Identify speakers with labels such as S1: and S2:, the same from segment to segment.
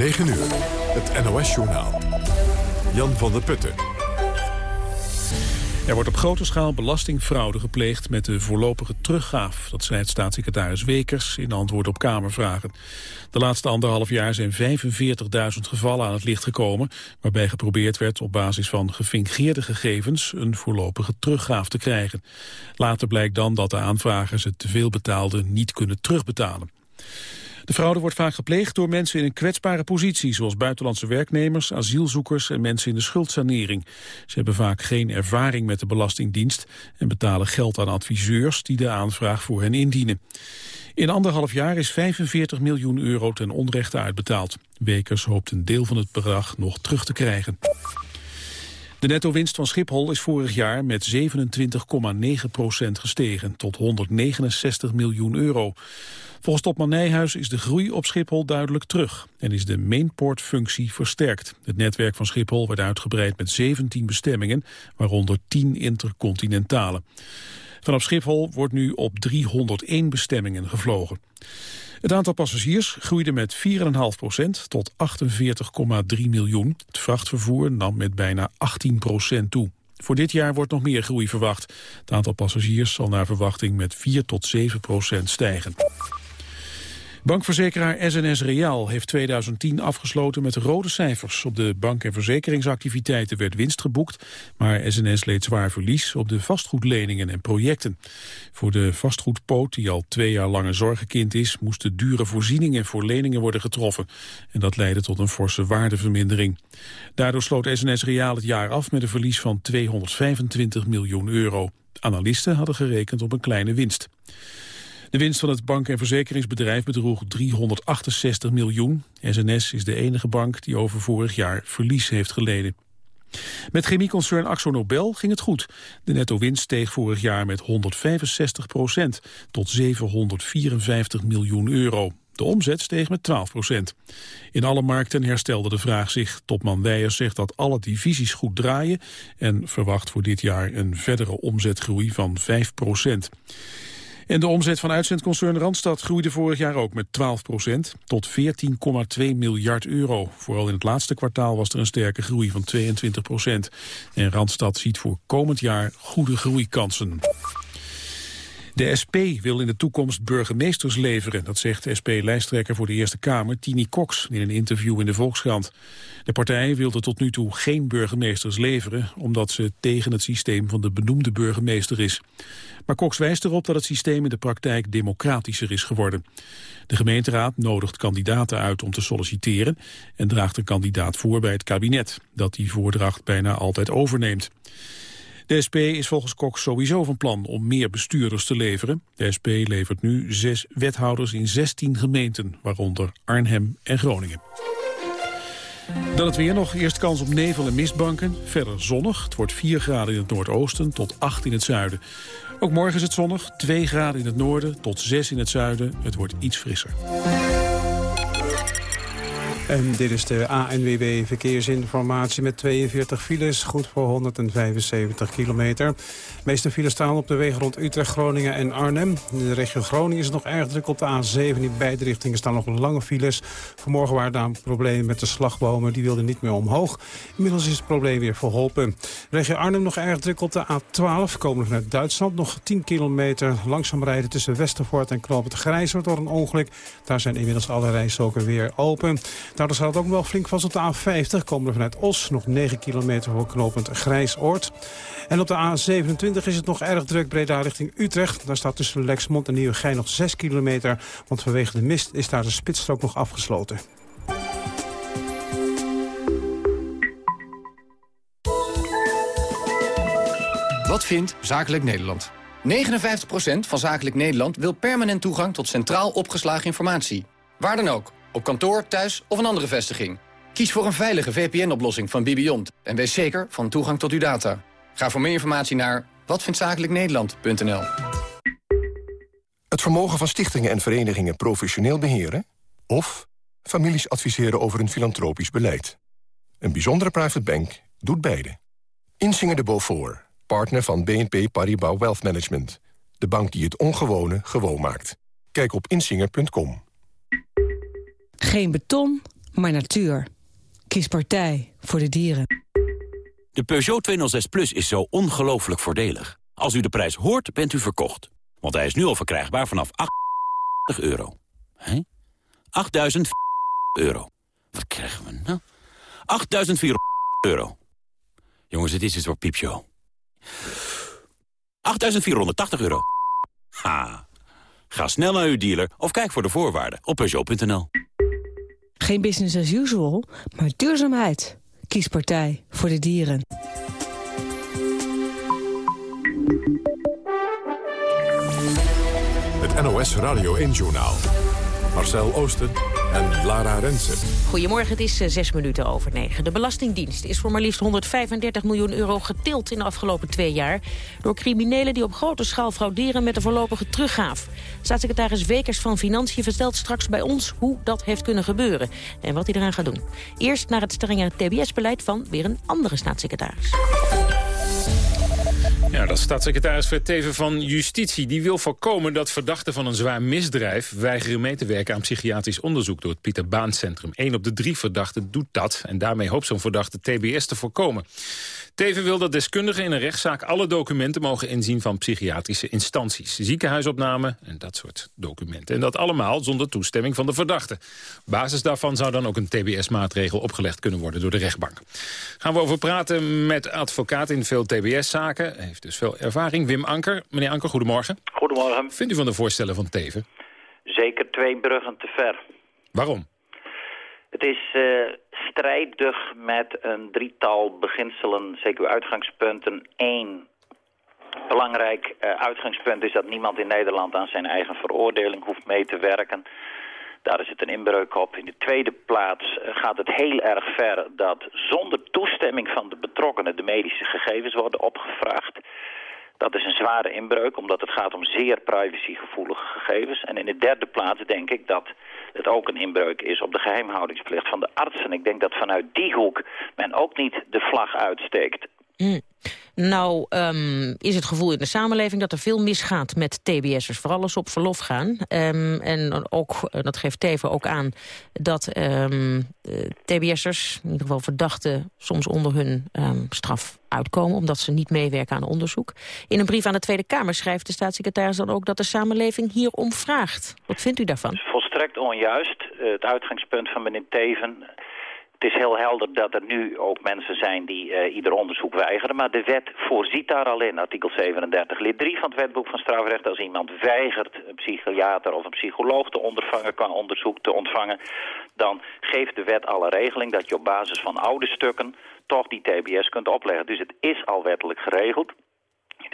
S1: 9 uur, het NOS-journaal. Jan van der Putten.
S2: Er wordt op grote schaal belastingfraude gepleegd met de voorlopige teruggaaf. Dat zei staatssecretaris Wekers in antwoord op Kamervragen. De laatste anderhalf jaar zijn 45.000 gevallen aan het licht gekomen... waarbij geprobeerd werd op basis van gefingeerde gegevens... een voorlopige teruggaaf te krijgen. Later blijkt dan dat de aanvragers het teveel betaalde niet kunnen terugbetalen. De fraude wordt vaak gepleegd door mensen in een kwetsbare positie... zoals buitenlandse werknemers, asielzoekers en mensen in de schuldsanering. Ze hebben vaak geen ervaring met de Belastingdienst... en betalen geld aan adviseurs die de aanvraag voor hen indienen. In anderhalf jaar is 45 miljoen euro ten onrechte uitbetaald. Wekers hoopt een deel van het bedrag nog terug te krijgen. De netto-winst van Schiphol is vorig jaar met 27,9 procent gestegen tot 169 miljoen euro. Volgens topman Nijhuis is de groei op Schiphol duidelijk terug en is de mainportfunctie versterkt. Het netwerk van Schiphol werd uitgebreid met 17 bestemmingen, waaronder 10 intercontinentale. Vanaf Schiphol wordt nu op 301 bestemmingen gevlogen. Het aantal passagiers groeide met 4,5% tot 48,3 miljoen. Het vrachtvervoer nam met bijna 18% toe. Voor dit jaar wordt nog meer groei verwacht. Het aantal passagiers zal naar verwachting met 4 tot 7 procent stijgen. Bankverzekeraar SNS Reaal heeft 2010 afgesloten met rode cijfers. Op de bank- en verzekeringsactiviteiten werd winst geboekt, maar SNS leed zwaar verlies op de vastgoedleningen en projecten. Voor de vastgoedpoot, die al twee jaar lang een zorgenkind is, moesten dure voorzieningen voor leningen worden getroffen. En dat leidde tot een forse waardevermindering. Daardoor sloot SNS Reaal het jaar af met een verlies van 225 miljoen euro. Analisten hadden gerekend op een kleine winst. De winst van het bank- en verzekeringsbedrijf bedroeg 368 miljoen. SNS is de enige bank die over vorig jaar verlies heeft geleden. Met chemieconcern Axo Nobel ging het goed. De netto-winst steeg vorig jaar met 165 procent tot 754 miljoen euro. De omzet steeg met 12 procent. In alle markten herstelde de vraag zich. Topman Weijers zegt dat alle divisies goed draaien... en verwacht voor dit jaar een verdere omzetgroei van 5 procent. En de omzet van uitzendconcern Randstad groeide vorig jaar ook met 12 procent tot 14,2 miljard euro. Vooral in het laatste kwartaal was er een sterke groei van 22 procent. En Randstad ziet voor komend jaar goede groeikansen. De SP wil in de toekomst burgemeesters leveren. Dat zegt SP-lijsttrekker voor de Eerste Kamer, Tini Cox, in een interview in de Volkskrant. De partij wilde tot nu toe geen burgemeesters leveren... omdat ze tegen het systeem van de benoemde burgemeester is. Maar Cox wijst erop dat het systeem in de praktijk democratischer is geworden. De gemeenteraad nodigt kandidaten uit om te solliciteren... en draagt een kandidaat voor bij het kabinet, dat die voordracht bijna altijd overneemt. De SP is volgens Cox sowieso van plan om meer bestuurders te leveren. De SP levert nu zes wethouders in 16 gemeenten, waaronder Arnhem en Groningen. Dan het weer nog. Eerst kans op nevel en mistbanken. Verder zonnig. Het wordt 4 graden in het noordoosten tot 8 in het zuiden. Ook morgen is het zonnig. 2 graden in het noorden tot 6 in het zuiden. Het wordt iets frisser.
S3: En dit is de ANWB Verkeersinformatie met 42 files, goed voor 175 kilometer. De meeste files staan op de wegen rond Utrecht, Groningen en Arnhem. In de regio Groningen is nog erg druk op de A7. In beide richtingen staan nog lange files. Vanmorgen waren daar problemen met de slagbomen, die wilden niet meer omhoog. Inmiddels is het probleem weer verholpen. De regio Arnhem nog erg druk op de A12, komen vanuit Duitsland. Nog 10 kilometer langzaam rijden tussen Westervoort en Knoop het Grijzer door een ongeluk. Daar zijn inmiddels alle rijstroken weer open. Daardoor staat het ook wel flink vast op de A50. Komen er vanuit Os nog 9 kilometer voor knooppunt Grijsoord. En op de A27 is het nog erg druk Breda richting Utrecht. Daar staat tussen Lexmond en Nieuwegein nog 6 kilometer. Want vanwege de mist is daar de spitsstrook nog afgesloten.
S4: Wat vindt Zakelijk Nederland? 59% van Zakelijk Nederland wil permanent toegang tot centraal opgeslagen informatie. Waar dan ook op kantoor, thuis of een andere vestiging. Kies voor een veilige VPN-oplossing van Bibiont en wees zeker van toegang tot uw data. Ga voor meer informatie naar watvindzakelijknederland.nl.
S5: Het vermogen van stichtingen en verenigingen professioneel beheren... of families adviseren over een filantropisch beleid. Een bijzondere private bank doet beide. Insinger de Beaufort, partner van BNP Paribas Wealth Management. De bank die het ongewone gewoon maakt. Kijk op insinger.com.
S6: Geen beton, maar natuur. Kies partij voor de dieren.
S7: De Peugeot 206 Plus is zo ongelooflijk voordelig. Als u de prijs hoort, bent u verkocht. Want hij is nu al verkrijgbaar vanaf 8 euro. Hé? 8.000 euro. Wat krijgen we nou? 8.400 euro. Jongens, het is een soort piepshow. 8.480 euro. Ha. Ga snel naar uw dealer of kijk voor de voorwaarden op Peugeot.nl.
S6: Geen business as usual, maar duurzaamheid. Kies partij voor de dieren.
S1: Het NOS Radio 1-journaal. Marcel Oosten en Lara Rensen.
S8: Goedemorgen, het is uh, zes minuten over negen. De Belastingdienst is voor maar liefst 135 miljoen euro getild in de afgelopen twee jaar... door criminelen die op grote schaal frauderen met een voorlopige teruggave. Staatssecretaris Wekers van Financiën vertelt straks bij ons hoe dat heeft kunnen gebeuren... en wat hij eraan gaat doen. Eerst naar het strenge TBS-beleid van weer een andere staatssecretaris.
S9: Ja, dat is staatssecretaris Verteven van Justitie. Die wil voorkomen dat verdachten van een zwaar misdrijf... weigeren mee te werken aan psychiatrisch onderzoek door het Pieter Baan Centrum. Eén op de drie verdachten doet dat. En daarmee hoopt zo'n verdachte TBS te voorkomen. Teven wil dat deskundigen in een rechtszaak alle documenten mogen inzien van psychiatrische instanties. Ziekenhuisopname en dat soort documenten. En dat allemaal zonder toestemming van de verdachte. basis daarvan zou dan ook een TBS-maatregel opgelegd kunnen worden door de rechtbank. Gaan we over praten met advocaat in veel TBS-zaken. Heeft dus veel ervaring. Wim Anker. Meneer Anker, goedemorgen.
S10: Goedemorgen.
S9: Vindt u van de voorstellen van Teven?
S10: Zeker twee bruggen te ver.
S9: Waarom?
S10: Het is uh, strijdig met een drietal beginselen, zeker uitgangspunten. Eén belangrijk uh, uitgangspunt is dat niemand in Nederland aan zijn eigen veroordeling hoeft mee te werken. Daar is het een inbreuk op. In de tweede plaats uh, gaat het heel erg ver dat zonder toestemming van de betrokkenen de medische gegevens worden opgevraagd. Dat is een zware inbreuk, omdat het gaat om zeer privacygevoelige gegevens. En in de derde plaats denk ik dat het ook een inbreuk is op de geheimhoudingsplicht van de arts. En ik denk dat vanuit die hoek men ook niet de vlag uitsteekt.
S8: Mm. Nou um, is het gevoel in de samenleving dat er veel misgaat met TBS'ers. Vooral als ze op verlof gaan. Um, en ook, eh, dat geeft Teven ook aan, dat um, TBS'ers, in ieder geval verdachten... soms onder hun straf uitkomen, omdat ze niet meewerken aan onderzoek. In een brief aan de Tweede Kamer schrijft de staatssecretaris dan ook... dat de samenleving hierom vraagt. Wat vindt u daarvan?
S10: Volstrekt onjuist. Het uitgangspunt van meneer Teven het is heel helder dat er nu ook mensen zijn die uh, ieder onderzoek weigeren. Maar de wet voorziet daar al in, artikel 37 lid 3 van het wetboek van strafrecht. Als iemand weigert een psychiater of een psycholoog te ondervangen, qua onderzoek te ontvangen... dan geeft de wet alle regeling dat je op basis van oude stukken toch die TBS kunt opleggen. Dus het is al wettelijk geregeld.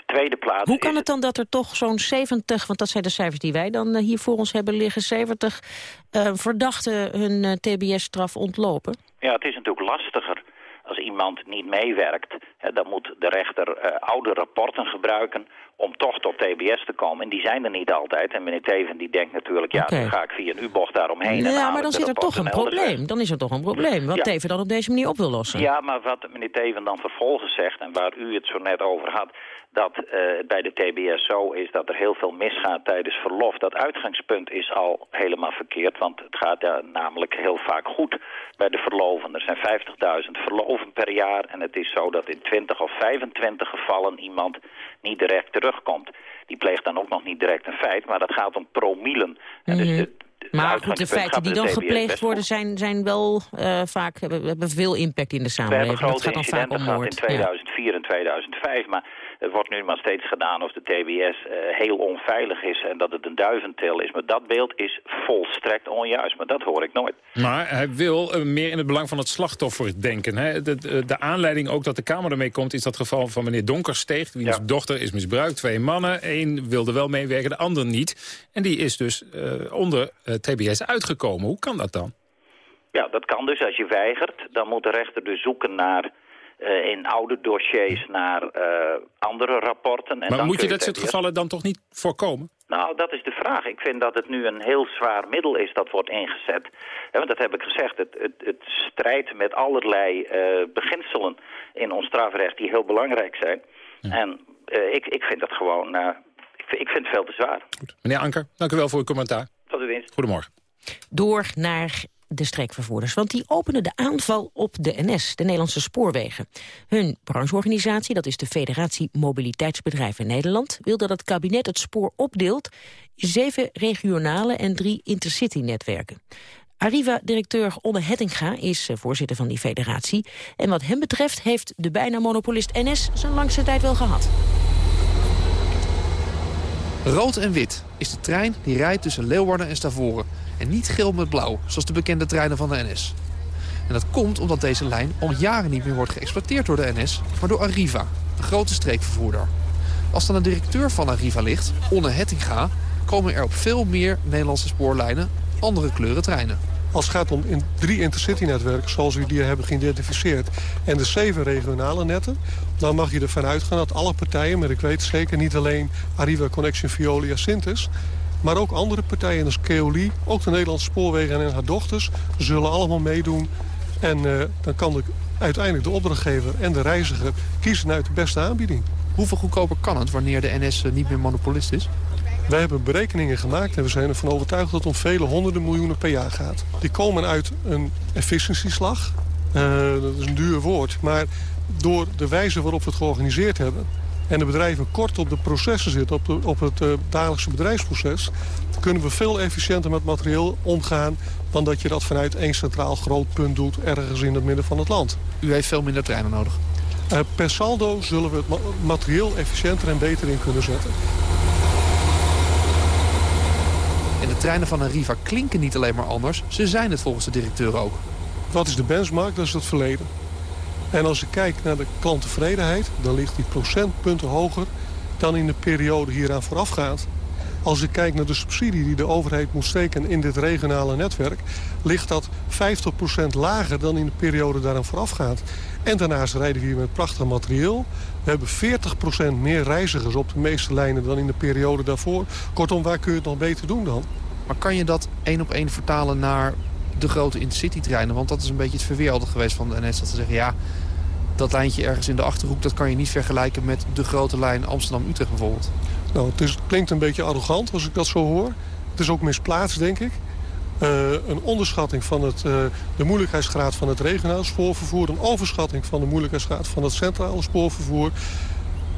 S10: Tweede plaats
S8: Hoe kan het dan dat er toch zo'n 70, want dat zijn de cijfers die wij dan uh, hier voor ons hebben liggen, 70 uh, verdachten hun uh, TBS-straf ontlopen?
S10: Ja, het is natuurlijk lastiger als iemand niet meewerkt. Hè, dan moet de rechter uh, oude rapporten gebruiken om toch tot TBS te komen. En die zijn er niet altijd. En meneer Teven die denkt natuurlijk, ja, okay. dan ga ik via een U-bocht daaromheen.
S8: Ja, maar dan zit er toch een probleem. Dan is er toch een probleem, wat ja. Teven dan op deze manier op wil lossen.
S10: Ja, maar wat meneer Teven dan vervolgens zegt, en waar u het zo net over had dat uh, bij de TBS zo is dat er heel veel misgaat tijdens verlof. Dat uitgangspunt is al helemaal verkeerd, want het gaat ja, namelijk heel vaak goed bij de verloven. Er zijn 50.000 verloven per jaar en het is zo dat in 20 of 25 gevallen iemand niet direct terugkomt. Die pleegt dan ook nog niet direct een feit, maar dat gaat om promielen. Mm -hmm. en dus de,
S8: de maar goed, de feiten die dan gepleegd worden zijn, zijn wel uh, vaak, hebben, hebben veel impact in de samenleving.
S10: We hebben grote incidenten gehad in 2004 ja. en 2005, maar het wordt nu maar steeds gedaan of de TBS uh, heel onveilig is en dat het een duiventil is. Maar dat beeld is volstrekt onjuist, maar dat hoor ik nooit.
S9: Maar hij wil uh, meer in het belang van het slachtoffer denken. Hè? De, de, de, aanleiding ook dat de Kamer ermee komt is dat geval van meneer Donkersteeg. Wiens ja. dochter is misbruikt, twee mannen. Eén wilde wel meewerken, de ander niet. En die is dus uh, onder TBS uitgekomen. Hoe kan dat dan?
S10: Ja, dat kan dus. Als je weigert, dan moet de rechter dus zoeken naar uh, in oude dossiers naar uh, andere rapporten. En
S9: maar
S10: dan
S9: moet je dat soort gevallen dan toch niet voorkomen?
S10: Nou, dat is de vraag. Ik vind dat het nu een heel zwaar middel is dat wordt ingezet. Ja, want dat heb ik gezegd. Het, het, het strijdt met allerlei uh, beginselen in ons strafrecht die heel belangrijk zijn. Ja. En ik, ik vind dat gewoon... ik, ik vind het veel te zwaar.
S9: Goed. Meneer Anker, dank u wel voor uw commentaar.
S10: Tot uw dienst.
S9: Goedemorgen.
S8: Door naar de streekvervoerders, want die openen de aanval op de NS, de Nederlandse Spoorwegen. Hun brancheorganisatie, dat is de Federatie Mobiliteitsbedrijven Nederland, wil dat het kabinet het spoor opdeelt in zeven regionale en drie intercity-netwerken. Arriva-directeur Onne Hettinga is eh, voorzitter van die federatie. En wat hem betreft heeft de bijna monopolist NS zijn langste tijd wel gehad.
S11: Rood en wit is de trein die rijdt tussen Leeuwarden en Stavoren. En niet geel met blauw, zoals de bekende treinen van de NS. En dat komt omdat deze lijn al jaren niet meer wordt geëxploiteerd door de NS... maar door Arriva, de grote streekvervoerder. Als dan een directeur van Arriva ligt, Onne Hettinga... komen er op veel meer Nederlandse spoorlijnen andere kleuren treinen.
S12: Als het gaat om drie intercity-netwerken, zoals we die hebben geïdentificeerd... en de zeven regionale netten, dan mag je ervan uitgaan dat alle partijen... maar ik weet zeker niet alleen Arriva Connection Violia Sintes... maar ook andere partijen, als Keoli, ook de Nederlandse Spoorwegen en haar dochters... zullen allemaal meedoen. En uh, dan kan de, uiteindelijk de opdrachtgever en de reiziger kiezen uit de beste aanbieding.
S11: Hoeveel goedkoper kan het wanneer de NS eh, niet meer monopolist is?
S12: Wij hebben berekeningen gemaakt en we zijn ervan overtuigd dat het om vele honderden miljoenen per jaar gaat. Die komen uit een efficiëntieslag. Uh, dat is een duur woord, maar door de wijze waarop we het georganiseerd hebben... en de bedrijven kort op de processen zitten, op, op het uh, dagelijkse bedrijfsproces... kunnen we veel efficiënter met materieel omgaan... dan dat je dat vanuit één centraal groot punt doet ergens in het midden van het land.
S11: U heeft veel minder treinen nodig?
S12: Uh, per saldo zullen we het materieel efficiënter en beter in kunnen zetten.
S11: En de treinen van Arriva klinken niet alleen maar anders. Ze zijn het volgens de directeur ook.
S12: Wat is de benchmark? Dat is het verleden. En als ik kijk naar de klanttevredenheid... dan ligt die procentpunten hoger dan in de periode hieraan voorafgaand. Als ik kijk naar de subsidie die de overheid moet steken in dit regionale netwerk... ligt dat 50% lager dan in de periode daaraan voorafgaand. En daarnaast rijden we hier met prachtig materieel. We hebben 40% meer reizigers op de meeste lijnen dan in de periode daarvoor. Kortom, waar kun je het nog beter doen dan?
S11: Maar kan je dat één op één vertalen naar de grote intercity-treinen? Want dat is een beetje het verweer geweest van de NS. Dat ze zeggen, ja, dat lijntje ergens in de Achterhoek... dat kan je niet vergelijken met de grote lijn Amsterdam-Utrecht bijvoorbeeld.
S12: Nou, het, klinkt een beetje arrogant als ik dat zo hoor. Het is ook misplaatst, denk ik. Uh, een onderschatting van het, uh, de moeilijkheidsgraad van het regionale spoorvervoer... een overschatting van de moeilijkheidsgraad van het centrale spoorvervoer.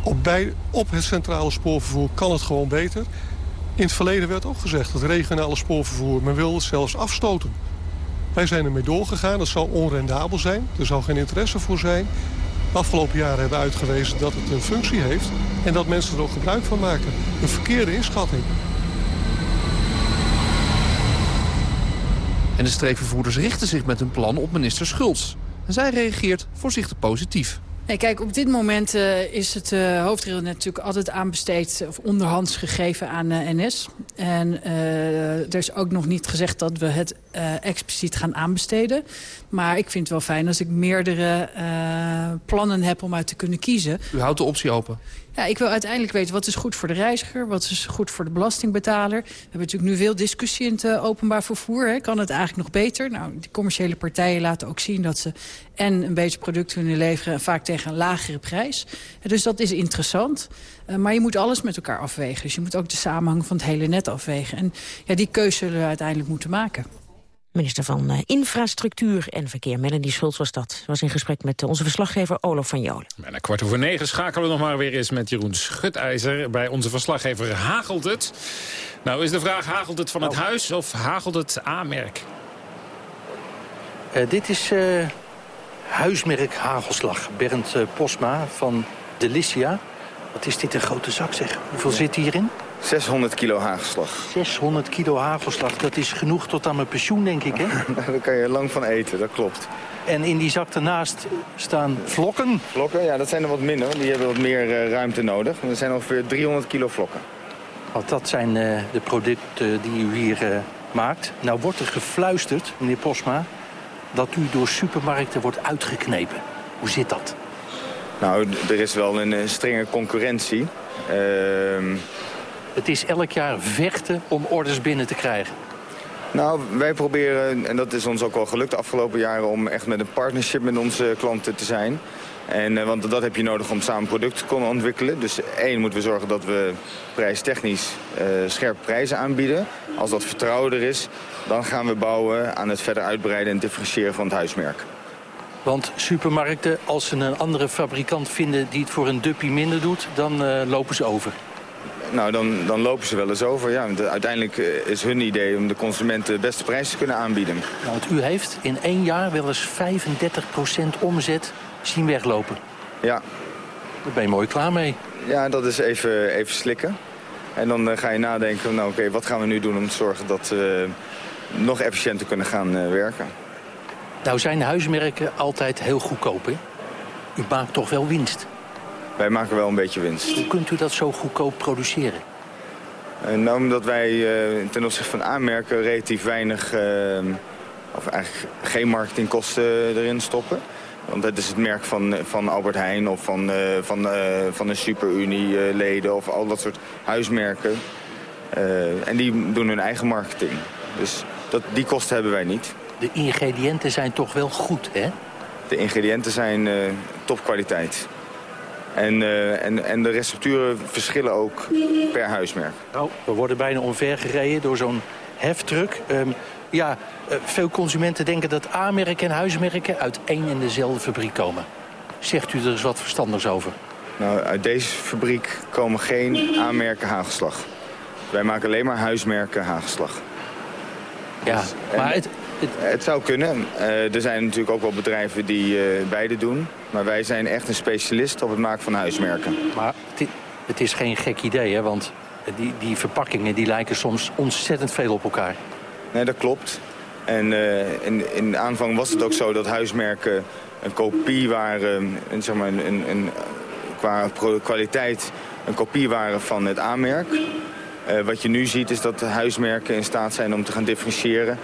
S12: Op, bij, op het centrale spoorvervoer kan het gewoon beter. In het verleden werd ook gezegd dat regionale spoorvervoer... men wil zelfs afstoten. Wij zijn ermee doorgegaan. Dat zou onrendabel zijn. Er zou geen interesse voor zijn. De afgelopen jaren hebben uitgewezen dat het een functie heeft... en dat mensen er ook gebruik van maken. Een verkeerde inschatting.
S11: En de streekvervoerders richten zich met hun plan op minister Schultz. En zij reageert voorzichtig positief.
S13: Nee, kijk, op dit moment uh, is het uh, natuurlijk altijd aanbesteed... of onderhands gegeven aan uh, NS. En er is ook nog niet gezegd dat we het expliciet gaan aanbesteden. Maar ik vind het wel fijn als ik meerdere plannen heb om uit te kunnen kiezen.
S11: U houdt de optie open?
S13: Ja, ik wil uiteindelijk weten wat is goed voor de reiziger, wat is goed voor de belastingbetaler. We hebben natuurlijk nu veel discussie in het uh, openbaar vervoer. Kan het eigenlijk nog beter? Nou, de commerciële partijen laten ook zien dat ze en een beetje product kunnen leveren... vaak tegen een lagere prijs. Dus dat is interessant. Uh, maar je moet alles met elkaar afwegen. Dus je moet ook de samenhang van het hele net afwegen. En ja, die keuze zullen we uiteindelijk moeten maken.
S8: Minister van uh, Infrastructuur en Verkeer, Melanie Schultz was dat. Was in gesprek met onze verslaggever Olaf van Jolen.
S9: Bijna kwart over negen schakelen we nog maar weer eens met Jeroen Schutijzer. Bij onze verslaggever hagelt het. Nou is de vraag, hagelt het van het huis of hagelt het A-merk?
S14: Uh, dit is uh, huismerk Hagelslag. Bernd Posma van Delicia. Wat is dit een grote zak zeg. Hoeveel zit hierin?
S15: 600 kilo hagelslag.
S14: 600 kilo hagelslag, dat is genoeg tot aan mijn pensioen, denk ik, hè?
S15: Daar kan je lang van eten, dat klopt.
S14: En in die zak daarnaast staan vlokken?
S15: Vlokken, ja, dat zijn er wat minder. Die hebben wat meer uh, ruimte nodig. Er zijn ongeveer 300 kilo vlokken.
S14: Want dat zijn uh, de producten die u hier uh, maakt. Nou wordt er gefluisterd, meneer Posma, dat u door supermarkten wordt uitgeknepen. Hoe zit dat?
S15: Nou, er is wel een strenge concurrentie. Ehm
S14: het is elk jaar vechten om orders binnen te krijgen.
S15: Nou, wij proberen, en dat is ons ook wel gelukt de afgelopen jaren... om echt met een partnership met onze klanten te zijn. En, eh, want dat heb je nodig om samen producten te kunnen ontwikkelen. Dus één, moeten we zorgen dat we prijstechnisch uh, scherpe prijzen aanbieden. Als dat vertrouwen er is, dan gaan we bouwen aan het verder uitbreiden en differentiëren van het huismerk.
S14: Want supermarkten, als ze een andere fabrikant vinden die het voor een duppie minder doet, dan uh, lopen ze over.
S15: Nou, dan, dan lopen ze wel eens over. Ja, want uiteindelijk is hun idee om de consumenten de beste prijs te kunnen aanbieden.
S14: Nou, want u heeft in één jaar wel eens 35% omzet zien weglopen.
S15: Ja.
S14: Daar ben je mooi klaar mee.
S15: Ja, dat is even, even slikken. En dan uh, ga je nadenken, nou oké, wat gaan we nu doen om te zorgen dat we nog efficiënter kunnen gaan uh, werken.
S14: Nou zijn huismerken altijd heel goedkoop, hè? U maakt toch wel winst?
S15: Wij maken wel een beetje winst.
S14: Hoe kunt u dat zo goedkoop produceren?
S15: Uh, nou, omdat wij uh, ten opzichte van aanmerken relatief weinig... of eigenlijk geen marketingkosten erin stoppen. Want het is het merk van, van Albert Heijn of van, van, van de Superunie-leden of al dat soort huismerken. En die doen hun eigen marketing. Dus dat, die kosten hebben wij niet.
S14: De ingrediënten zijn toch wel goed, hè?
S15: De ingrediënten zijn topkwaliteit. En, en, en de recepturen verschillen ook per huismerk.
S14: Oh, we worden bijna omvergereden door zo'n heftruck. Um, ja, uh, veel consumenten denken dat A-merken en huismerken uit één en dezelfde fabriek komen. Zegt u er eens wat verstandigs over?
S15: Nou, uit deze fabriek komen geen A-merken hagelslag. Wij maken alleen maar huismerken hagelslag.
S14: Ja,
S15: dus,
S14: maar het,
S15: het... het... zou kunnen. Uh, er zijn natuurlijk ook wel bedrijven die uh, beide doen. Maar wij zijn echt een specialist op het maken van huismerken.
S14: Maar het, het is geen gek idee, hè? Want die, die verpakkingen die lijken soms ontzettend veel op elkaar.
S15: Nee, dat klopt. En uh, in, in de aanvang was het ook zo dat huismerken een kopie waren, een, zeg maar, een, een, qua kwaliteit een kopie waren van het. Uh, wat je nu ziet is dat de huismerken in staat zijn om te gaan differentiëren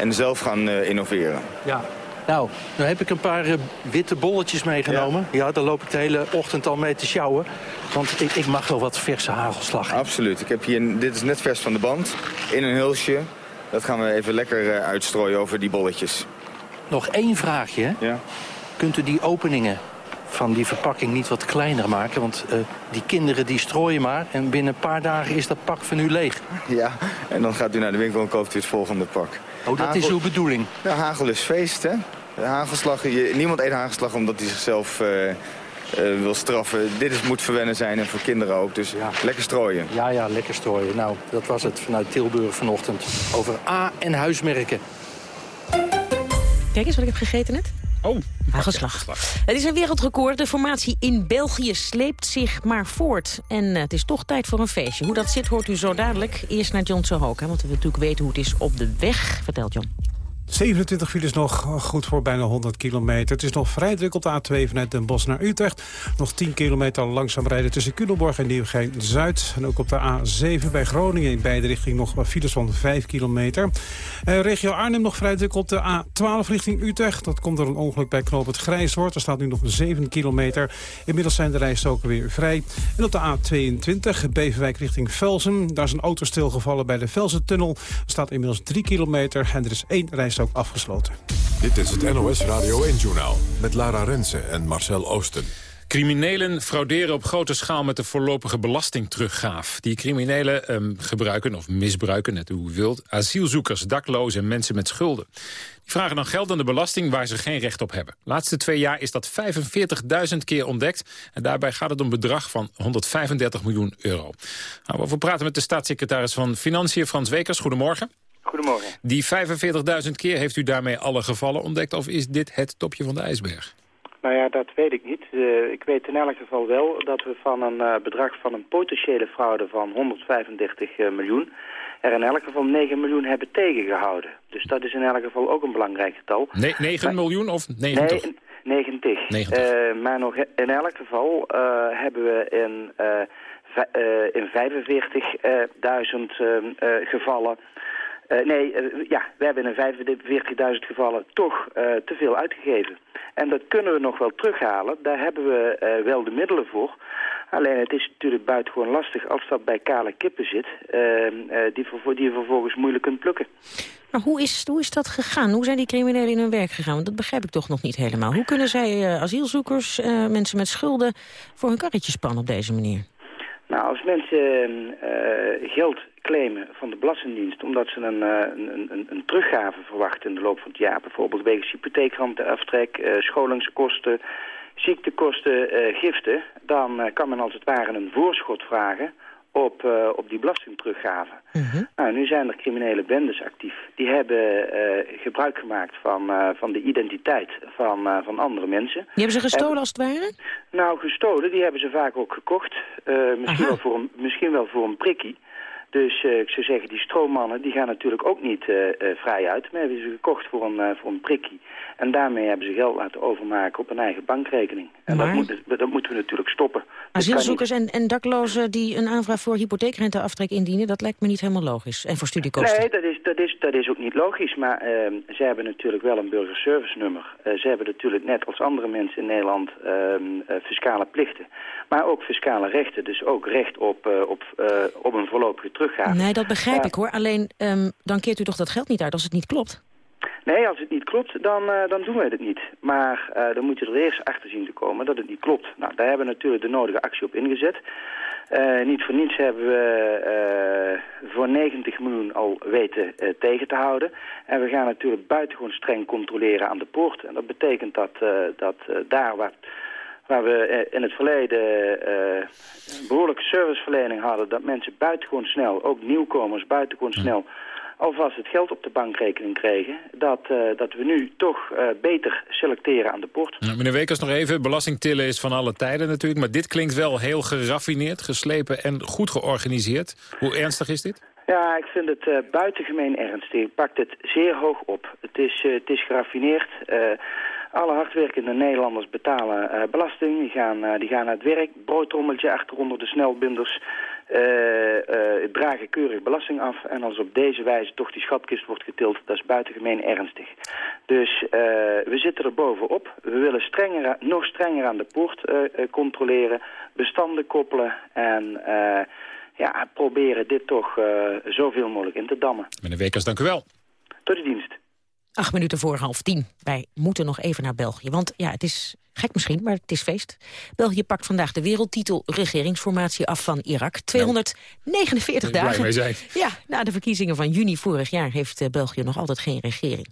S15: en zelf gaan uh, innoveren.
S14: Ja. Nou, nu heb ik een paar uh, witte bolletjes meegenomen. Ja. ja, daar loop ik de hele ochtend al mee te sjouwen. Want ik, ik mag wel wat verse hagelslag.
S15: Absoluut. Ik heb hier, een, dit is net vers van de band, in een hulsje. Dat gaan we even lekker uh, uitstrooien over die bolletjes.
S14: Nog één vraagje.
S15: Ja.
S14: Kunt u die openingen van die verpakking niet wat kleiner maken? Want uh, die kinderen die strooien maar en binnen een paar dagen is dat pak van u leeg.
S15: Ja, en dan gaat u naar de winkel en koopt u het volgende pak.
S14: Oh, dat Hagel... is uw bedoeling?
S15: Ja, hagel is feest, hè? De hagelslag, je, niemand eet hagelslag omdat hij zichzelf... Uh, uh, wil straffen. Dit is, moet verwennen zijn en voor kinderen ook. Dus ja. lekker strooien.
S14: Ja, ja, lekker strooien. Nou, dat was het vanuit Tilburg vanochtend. Over A- en huismerken.
S8: Kijk eens wat ik heb gegeten net.
S9: Oh,
S8: hagelslag. Het is een wereldrecord. De formatie in België sleept zich maar voort. En uh, het is toch tijd voor een feestje. Hoe dat zit hoort u zo dadelijk. Eerst naar John Sohoka, want we natuurlijk weten hoe het is op de weg. Vertel John.
S3: 27 files nog goed voor bijna 100 kilometer. Het is nog vrij druk op de A2 vanuit Den Bosch naar Utrecht. Nog 10 kilometer langzaam rijden tussen Culemborg en Nieuwegein-Zuid. En ook op de A7 bij Groningen in beide richtingen nog files van 5 kilometer. Uh, regio Arnhem nog vrij druk op de A12 richting Utrecht. Dat komt door een ongeluk bij Knoop het Grijswoord. Er staat nu nog 7 kilometer. Inmiddels zijn de rijstoken weer vrij. En op de A22 Beverwijk richting Velsen. Daar is een auto stilgevallen bij de Velsentunnel. Er staat inmiddels 3 kilometer en er is één ook afgesloten.
S1: Dit is het NOS Radio 1-journaal met Lara Rensen en Marcel Oosten.
S9: Criminelen frauderen op grote schaal met de voorlopige belastingteruggaaf. Die criminelen um, gebruiken, of misbruiken, net hoe u wilt... asielzoekers, daklozen en mensen met schulden. Die vragen dan geld aan de belasting waar ze geen recht op hebben. De laatste twee jaar is dat 45.000 keer ontdekt. En daarbij gaat het om een bedrag van 135 miljoen euro. Nou, we praten met de staatssecretaris van Financiën, Frans Wekers. Goedemorgen.
S16: Goedemorgen.
S9: Die 45.000 keer heeft u daarmee alle gevallen ontdekt... of is dit het topje van de ijsberg?
S16: Nou ja, dat weet ik niet. Uh, ik weet in elk geval wel dat we van een uh, bedrag van een potentiële fraude van 135 uh, miljoen... er in elk geval 9 miljoen hebben tegengehouden. Dus dat is in elk geval ook een belangrijk getal.
S9: Ne 9 maar, miljoen of 90?
S16: Nee, 90. 90. maar nog in elk geval hebben we in, in 45.000 gevallen... Uh, nee, uh, ja, we hebben in 45.000 gevallen toch uh, te veel uitgegeven. En dat kunnen we nog wel terughalen. Daar hebben we wel de middelen voor. Alleen het is natuurlijk buitengewoon lastig als dat bij kale kippen zit... ehm, eh, die, die je vervolgens moeilijk kunt plukken.
S8: Maar hoe is, hoe is dat gegaan? Hoe zijn die criminelen in hun werk gegaan? Want dat begrijp ik toch nog niet helemaal. Hoe kunnen zij eh, asielzoekers, eh, mensen met schulden... voor hun karretje spannen op deze manier?
S16: Nou, als mensen eh, geld claimen van de Belastingdienst... omdat ze een, eh, een, een, een teruggave verwachten in de loop van het jaar... bijvoorbeeld wegens hypotheekrenteaftrek, eh schoningskosten, ziektekosten, eh, giften... dan kan men als het ware een voorschot vragen op, op die belastingteruggave. Nou, nu zijn er criminele bendes actief. Die hebben gebruik gemaakt van, van de identiteit van, van andere mensen.
S8: Die hebben ze gestolen als het ware?
S16: Nou, gestolen, die hebben ze vaak ook gekocht. Misschien, wel voor een, misschien wel voor een prikkie. Dus eh, ik zou zeggen, die stroommannen die gaan natuurlijk ook niet eh, eh, vrij uit. Maar hebben ze gekocht voor een, voor een prikkie. En daarmee hebben ze geld laten overmaken op een eigen bankrekening. En dat, moet, dat moeten we natuurlijk stoppen. Niet.
S8: Asielzoekers en, en daklozen die een aanvraag voor hypotheekrenteaftrek indienen... dat lijkt me niet helemaal logisch. En voor studiekosten.
S16: Nee, dat is, dat, is, dat is ook niet logisch. Maar ehm ze hebben natuurlijk wel een burgerservice nummer. Ze hebben natuurlijk net als andere mensen in Nederland ehm, eh, fiscale plichten. Maar ook fiscale rechten. Dus ook recht op, op, op een voorlopige
S8: Nee, dat begrijp ik hoor. Alleen, ehm, dan keert u toch dat geld niet uit als het niet klopt?
S16: Nee, als het niet klopt, dan, eh, dan doen wij het niet. Maar eh, dan moet je er eerst achter zien te komen dat het niet klopt. Nou, daar hebben we natuurlijk de nodige actie op ingezet. Eh, niet voor niets hebben we voor 90 miljoen al weten tegen te houden. En we gaan natuurlijk buitengewoon streng controleren aan de poort. En dat betekent dat, dat daar waar, waar we eh, in het verleden eh, een behoorlijke serviceverlening hadden... dat mensen buitengewoon snel, ook nieuwkomers buitengewoon snel alvast het geld op de bankrekening kregen... dat, eh, dat we nu toch beter selecteren aan de poort.
S9: Nou, meneer Wekers, nog even. Belastingtillen is van alle tijden natuurlijk. Maar dit klinkt wel heel geraffineerd, geslepen en goed georganiseerd. Hoe ernstig is dit?
S16: Ja, ik vind het buitengemeen ernstig. Ik pak het zeer hoog op. Het is, het is geraffineerd. Alle hardwerkende Nederlanders betalen eh, belasting. Die gaan, eh, die gaan naar het werk. Broodtrommeltje achter onder de snelbinders. eh, dragen keurig belasting af. En als op deze wijze toch die schatkist wordt getild, dat is buitengemeen ernstig. Dus we zitten er bovenop. We willen strenger, nog strenger aan de poort controleren. Bestanden koppelen en... ja, proberen dit toch zoveel mogelijk in te dammen.
S9: Meneer Wekers, dank u wel.
S16: Tot de dienst.
S8: Acht minuten voor half tien. Wij moeten nog even naar België. Want ja, het is gek misschien, maar het is feest. België pakt vandaag de wereldtitel regeringsformatie af van Irak. 249
S9: blij
S8: dagen.
S9: mee zijn.
S8: Ja, na de verkiezingen van juni vorig jaar heeft eh, België nog altijd geen regering.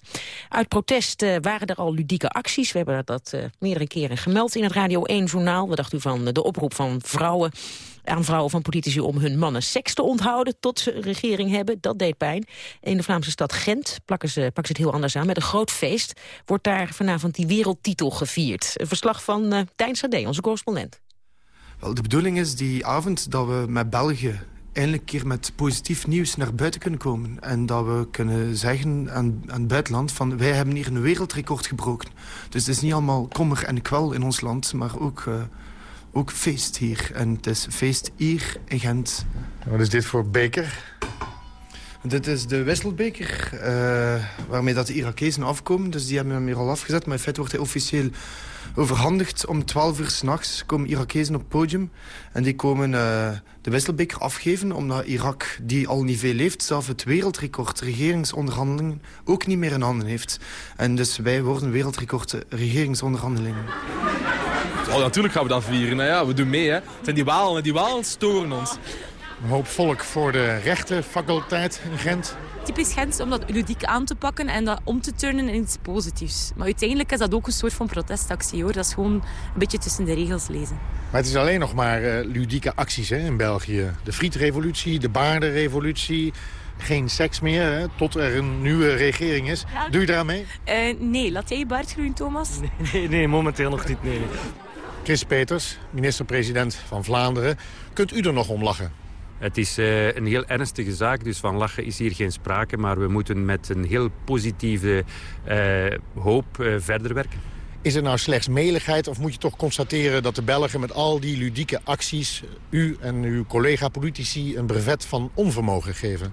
S8: Uit protest eh, waren er al ludieke acties. We hebben dat eh, meerdere keren gemeld in het Radio 1-journaal. Wat dacht u van de oproep van vrouwen aan vrouwen van politici om hun mannen seks te onthouden tot ze regering hebben. Dat deed pijn. In de Vlaamse stad Gent plakken ze, pakken ze het heel anders aan. Met een groot feest wordt daar vanavond die wereldtitel gevierd. Een verslag van uh, Tijn Sade, onze correspondent.
S17: Wel, de bedoeling is die avond dat we met België eindelijk keer met positief nieuws naar buiten kunnen komen. En dat we kunnen zeggen aan, aan het buitenland van wij hebben hier een wereldrecord gebroken. Dus het is niet allemaal kommer en kwel in ons land, maar ook, uh, ook feest hier. En het is feest hier in Gent.
S18: Wat is dit voor beker?
S17: Dit is de wisselbeker uh, waarmee dat de Irakezen afkomen. Dus die hebben hem hier al afgezet. Maar in feite wordt hij officieel overhandigd. Om 12 uur s'nachts komen Irakezen op het podium. En die komen uh, de wisselbeker afgeven. Omdat Irak, die al niet veel heeft, zelf het wereldrecord regeringsonderhandelingen ook niet meer in handen heeft. En dus wij worden wereldrecord regeringsonderhandelingen.
S19: Oh, natuurlijk gaan we dat vieren. Nou ja, we doen mee, hè. Het zijn die walen, die walen storen ons.
S18: Een hoop volk voor de rechtenfaculteit in Gent.
S20: Typisch Gent om dat ludiek aan te pakken en dat om te turnen in iets positiefs. Maar uiteindelijk is dat ook een soort van protestactie, hoor. Dat is gewoon een beetje tussen de regels lezen.
S18: Maar het is alleen nog maar uh, ludieke acties hè, in België. De frietrevolutie, de baardenrevolutie... Geen seks meer, hè, tot er een nieuwe regering is. Ja. Doe je daaraan mee?
S20: Uh, nee, laat jij je baard groeien, Thomas?
S19: Nee, nee, nee momenteel nog niet, nee.
S18: Chris Peters, minister-president van Vlaanderen. Kunt u er nog om lachen?
S21: Het is uh, een heel ernstige zaak, dus van lachen is hier geen sprake. Maar we moeten met een heel positieve uh, hoop uh, verder werken.
S18: Is er nou slechts meligheid of moet je toch constateren dat de Belgen met al die ludieke acties... u en uw collega-politici een brevet van onvermogen geven?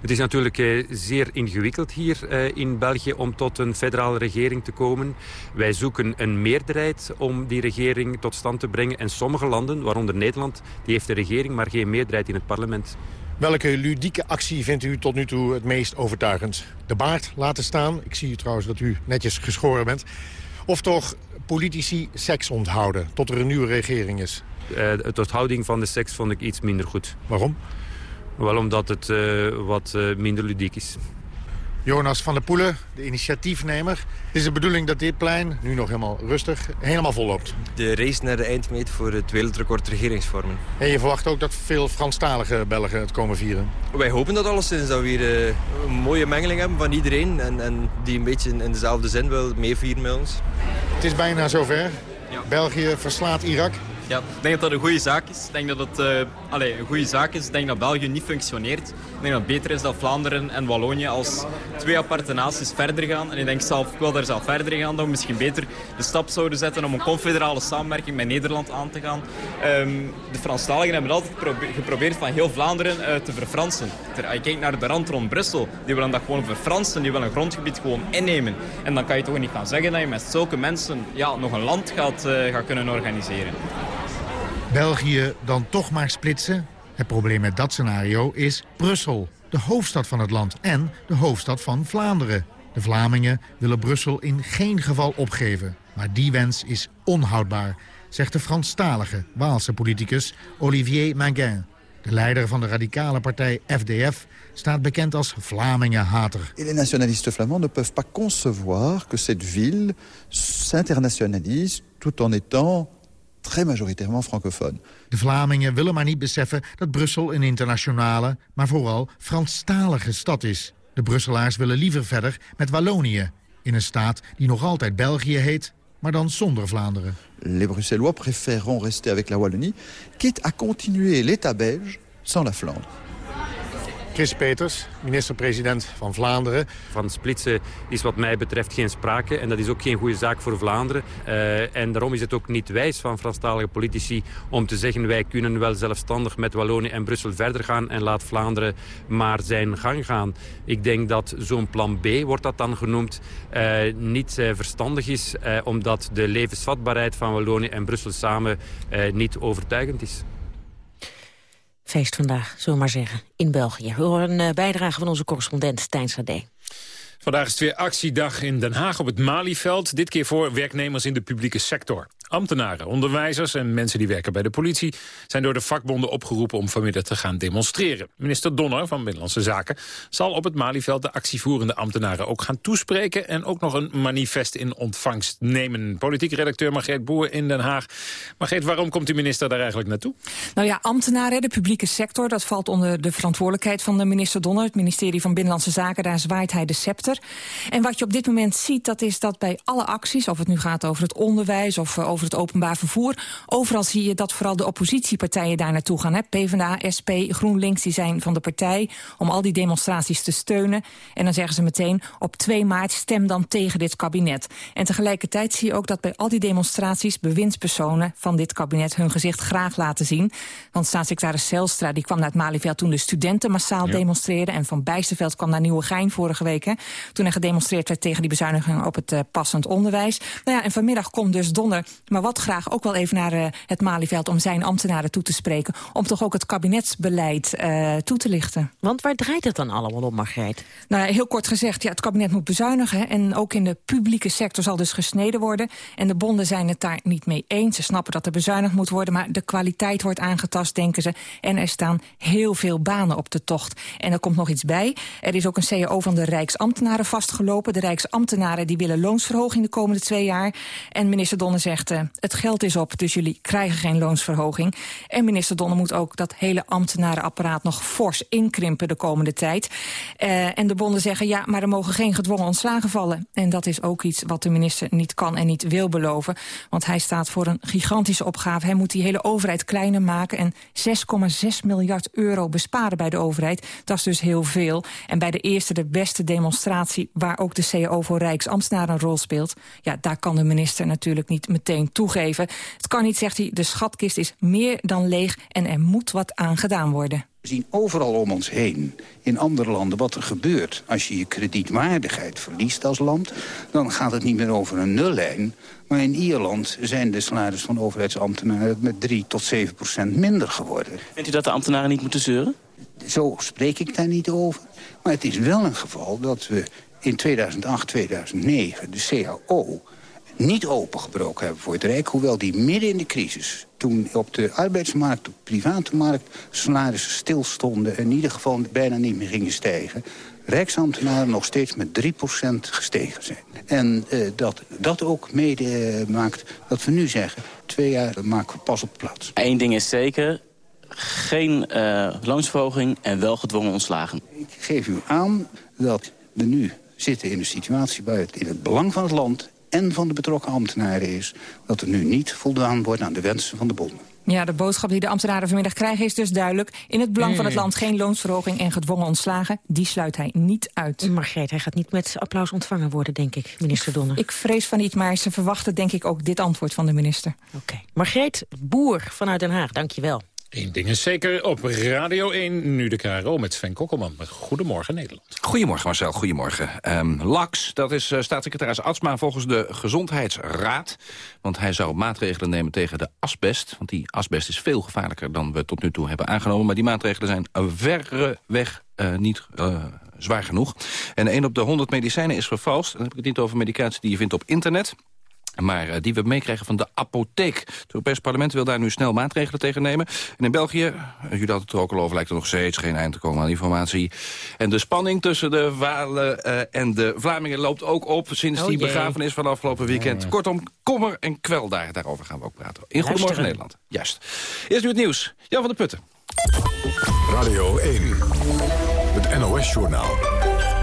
S21: Het is natuurlijk eh, zeer ingewikkeld hier eh, in België om tot een federale regering te komen. Wij zoeken een meerderheid om die regering tot stand te brengen. En sommige landen, waaronder Nederland, die heeft een regering, maar geen meerderheid in het parlement.
S18: Welke ludieke actie vindt u tot nu toe het meest overtuigend? De baard laten staan. Ik zie trouwens dat u netjes geschoren bent. Of toch politici seks onthouden tot er een nieuwe regering is?
S21: Uh, de onthouding van de seks vond ik iets minder goed.
S18: Waarom?
S21: Wel omdat het uh, wat uh, minder ludiek is.
S18: Jonas van der Poelen, de initiatiefnemer. Het is de bedoeling dat dit plein, nu nog helemaal rustig, helemaal vol loopt.
S22: De race naar de eindmeet voor het wereldrecord regeringsvormen.
S18: En je verwacht ook dat veel Franstalige Belgen het komen vieren?
S22: Wij hopen dat alleszins, dat we hier uh, een mooie mengeling hebben van iedereen. En, en die een beetje in dezelfde zin wil meevieren met ons.
S18: Het is bijna zover. Ja. België verslaat Irak.
S23: Ja, ik denk dat dat een goede zaak is. Ik denk dat het uh, allez, een goede zaak is. Ik denk dat België niet functioneert. Ik denk dat het beter is dat Vlaanderen en Wallonië als twee aparte naties verder gaan. En ik denk zelf, ik wil daar zelf verder gaan, dat we misschien beter de stap zouden zetten om een confederale samenwerking met Nederland aan te gaan. Um, de Franstaligen hebben altijd geprobeerd van heel Vlaanderen uh, te verfransen. Als je kijkt naar de rand rond Brussel, die willen dat gewoon verfransen, die willen een grondgebied gewoon innemen. En dan kan je toch niet gaan zeggen dat je met zulke mensen ja, nog een land gaat, uh, gaat kunnen organiseren.
S18: België dan toch maar splitsen? Het probleem met dat scenario is Brussel, de hoofdstad van het land en de hoofdstad van Vlaanderen. De Vlamingen willen Brussel in geen geval opgeven. Maar die wens is onhoudbaar, zegt de Franstalige Waalse politicus Olivier Manguin. De leider van de radicale partij FDF staat bekend als Vlamingen-hater.
S24: Les nationalistes flamands ne peuvent pas concevoir que cette ville s'internationalise tout en étant très majoritairement francophone.
S18: De Vlamingen willen maar niet beseffen dat Brussel een internationale, maar vooral Franstalige stad is. De Brusselaars willen liever verder met Wallonië, in een staat die nog altijd België heet, maar dan zonder Vlaanderen.
S24: Les Bruxellois préféreront rester avec la Wallonie, quitte à continuer l'État belge sans la Flandre.
S18: Chris Peters, minister-president van Vlaanderen.
S21: Van splitsen is wat mij betreft geen sprake. En dat is ook geen goede zaak voor Vlaanderen. Uh, en daarom is het ook niet wijs van Franstalige politici om te zeggen... wij kunnen wel zelfstandig met Wallonië en Brussel verder gaan... en laat Vlaanderen maar zijn gang gaan. Ik denk dat zo'n plan B, wordt dat dan genoemd, uh, niet uh, verstandig is... omdat de levensvatbaarheid van Wallonië en Brussel samen niet overtuigend is.
S8: Feest vandaag, zullen we maar zeggen, in België. We horen een bijdrage van onze correspondent Tijn Sade.
S9: Vandaag is het weer actiedag in Den Haag op het Malieveld. Dit keer voor werknemers in de publieke sector. Ambtenaren, onderwijzers en mensen die werken bij de politie... zijn door de vakbonden opgeroepen om vanmiddag te gaan demonstreren. Minister Donner van Binnenlandse Zaken zal op het Malieveld... de actievoerende ambtenaren ook gaan toespreken... en ook nog een manifest in ontvangst nemen. Politiek redacteur Margreet Boer in Den Haag. Margreet, waarom komt de minister daar eigenlijk naartoe?
S25: Nou ja, ambtenaren, de publieke sector... dat valt onder de verantwoordelijkheid van de minister Donner... het ministerie van Binnenlandse Zaken, daar zwaait hij de scepter. En wat je op dit moment ziet, dat is dat bij alle acties... of het nu gaat over het onderwijs of over het openbaar vervoer... overal zie je dat vooral de oppositiepartijen daar naartoe gaan. Hè? PvdA, SP, GroenLinks, die zijn van de partij... om al die demonstraties te steunen. En dan zeggen ze meteen, op 2 maart stem dan tegen dit kabinet. En tegelijkertijd zie je ook dat bij al die demonstraties... bewindspersonen van dit kabinet hun gezicht graag laten zien. Want staatssecretaris Zelstra die kwam naar het Malieveld... toen de studenten massaal ja. demonstreerden. En Van Bijsterveld kwam naar Nieuwegein vorige week... Hè? toen er gedemonstreerd werd tegen die bezuinigingen op het uh, passend onderwijs. Nou ja, en vanmiddag komt dus Donner, maar wat graag ook wel even naar uh, het Malieveld... om zijn ambtenaren toe te spreken, om toch ook het kabinetsbeleid uh, toe te lichten.
S8: Want waar draait het dan allemaal om, Margreet?
S25: Nou, heel kort gezegd, ja, het kabinet moet bezuinigen... en ook in de publieke sector zal dus gesneden worden. En de bonden zijn het daar niet mee eens. Ze snappen dat er bezuinigd moet worden, maar de kwaliteit wordt aangetast, denken ze. En er staan heel veel banen op de tocht. En er komt nog iets bij. Er is ook een CEO van de Rijksambtenaren vastgelopen. De Rijksambtenaren die willen loonsverhoging de komende twee jaar. En minister Donner zegt, uh, het geld is op, dus jullie krijgen geen loonsverhoging. En minister Donner moet ook dat hele ambtenarenapparaat nog fors inkrimpen de komende tijd. Uh, en de bonden zeggen, ja, maar er mogen geen gedwongen ontslagen vallen. En dat is ook iets wat de minister niet kan en niet wil beloven. Want hij staat voor een gigantische opgave. Hij moet die hele overheid kleiner maken en 6,6 miljard euro besparen bij de overheid. Dat is dus heel veel. En bij de eerste, de beste demonstratie waar ook de CEO voor Rijksambtenaren een rol speelt... ja, daar kan de minister natuurlijk niet meteen toegeven. Het kan niet, zegt hij, de schatkist is meer dan leeg en er moet wat aan gedaan worden.
S26: We zien overal om ons heen, in andere landen, wat er gebeurt... als je je kredietwaardigheid verliest als land. Dan gaat het niet meer over een nullijn. Maar in Ierland zijn de salarissen van overheidsambtenaren... met 3 tot 7 procent minder geworden.
S27: Vindt u dat de ambtenaren niet moeten zeuren?
S26: Zo spreek ik daar niet over. Maar het is wel een geval dat we in 2008, 2009 de CAO niet opengebroken hebben voor het Rijk. Hoewel die midden in de crisis, toen op de arbeidsmarkt, op de private markt... salarissen stilstonden en in ieder geval bijna niet meer gingen stijgen... Rijksambtenaren nog steeds met 3% gestegen zijn. En uh, dat dat ook mede uh, maakt dat we nu zeggen... twee jaar maken we pas op plaats.
S27: Eén ding is zeker, geen uh, loonsverhoging en wel gedwongen ontslagen.
S26: Ik geef u aan dat we nu zitten in een situatie... waar het in het belang van het land en van de betrokken ambtenaren is... dat er nu niet voldaan wordt aan de wensen van de bonden.
S25: Ja, de boodschap die de ambtenaren vanmiddag krijgen is dus duidelijk. In het belang van het land geen loonsverhoging en gedwongen ontslagen. Die sluit hij niet uit.
S8: Margreet, hij gaat niet met applaus ontvangen worden, denk ik, minister Donner.
S25: Ik vrees van niet, maar ze verwachten denk ik ook dit antwoord van de minister.
S8: Oké. Okay. Margreet Boer vanuit Den Haag, dank je wel.
S9: Eén ding is zeker op Radio 1, nu de KRO met Sven Kokkelman. Goedemorgen Nederland.
S28: Goedemorgen Marcel, goedemorgen. Um, Lax, dat is uh, staatssecretaris Atsma volgens de Gezondheidsraad. Want hij zou maatregelen nemen tegen de asbest. Want die asbest is veel gevaarlijker dan we tot nu toe hebben aangenomen. Maar die maatregelen zijn verreweg uh, niet... Uh, zwaar genoeg. En 1 op de 100 medicijnen is vervalst. Dan heb ik het niet over medicatie die je vindt op internet maar uh, die we meekrijgen van de apotheek. Het Europees Parlement wil daar nu snel maatregelen tegen nemen. En in België, uh, jullie hadden het er ook al over, lijkt er nog steeds geen eind te komen aan informatie. En de spanning tussen de Walen uh, en de Vlamingen loopt ook op... sinds
S8: oh,
S28: die
S8: jee.
S28: begrafenis van afgelopen weekend. Ja. Kortom, kommer en kwel daar. Daarover gaan we ook praten. In Goedemorgen Nederland. Juist. Eerst nu het nieuws. Jan van der Putten.
S1: Radio 1. Het NOS-journaal.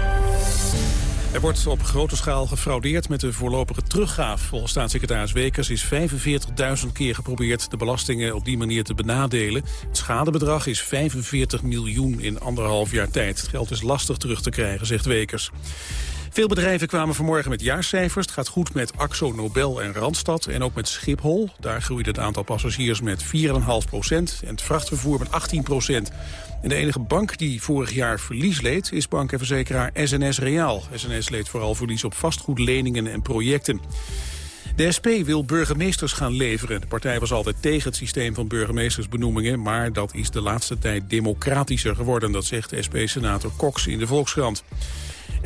S2: Er wordt op grote schaal gefraudeerd met de voorlopige teruggaaf. Volgens staatssecretaris Wekers is 45.000 keer geprobeerd de belastingen op die manier te benadelen. Het schadebedrag is 45 miljoen in anderhalf jaar tijd. Het geld is lastig terug te krijgen, zegt Wekers. Veel bedrijven kwamen vanmorgen met jaarcijfers. Het gaat goed met Axo, Nobel en Randstad. En ook met Schiphol. Daar groeide het aantal passagiers met 4,5 procent. En het vrachtvervoer met 18 procent. De enige bank die vorig jaar verlies leed... is bank en verzekeraar SNS Reaal. SNS leed vooral verlies op vastgoedleningen en projecten. De SP wil burgemeesters gaan leveren. De partij was altijd tegen het systeem van burgemeestersbenoemingen... maar dat is de laatste tijd democratischer geworden. Dat zegt SP-senator Cox in de Volkskrant.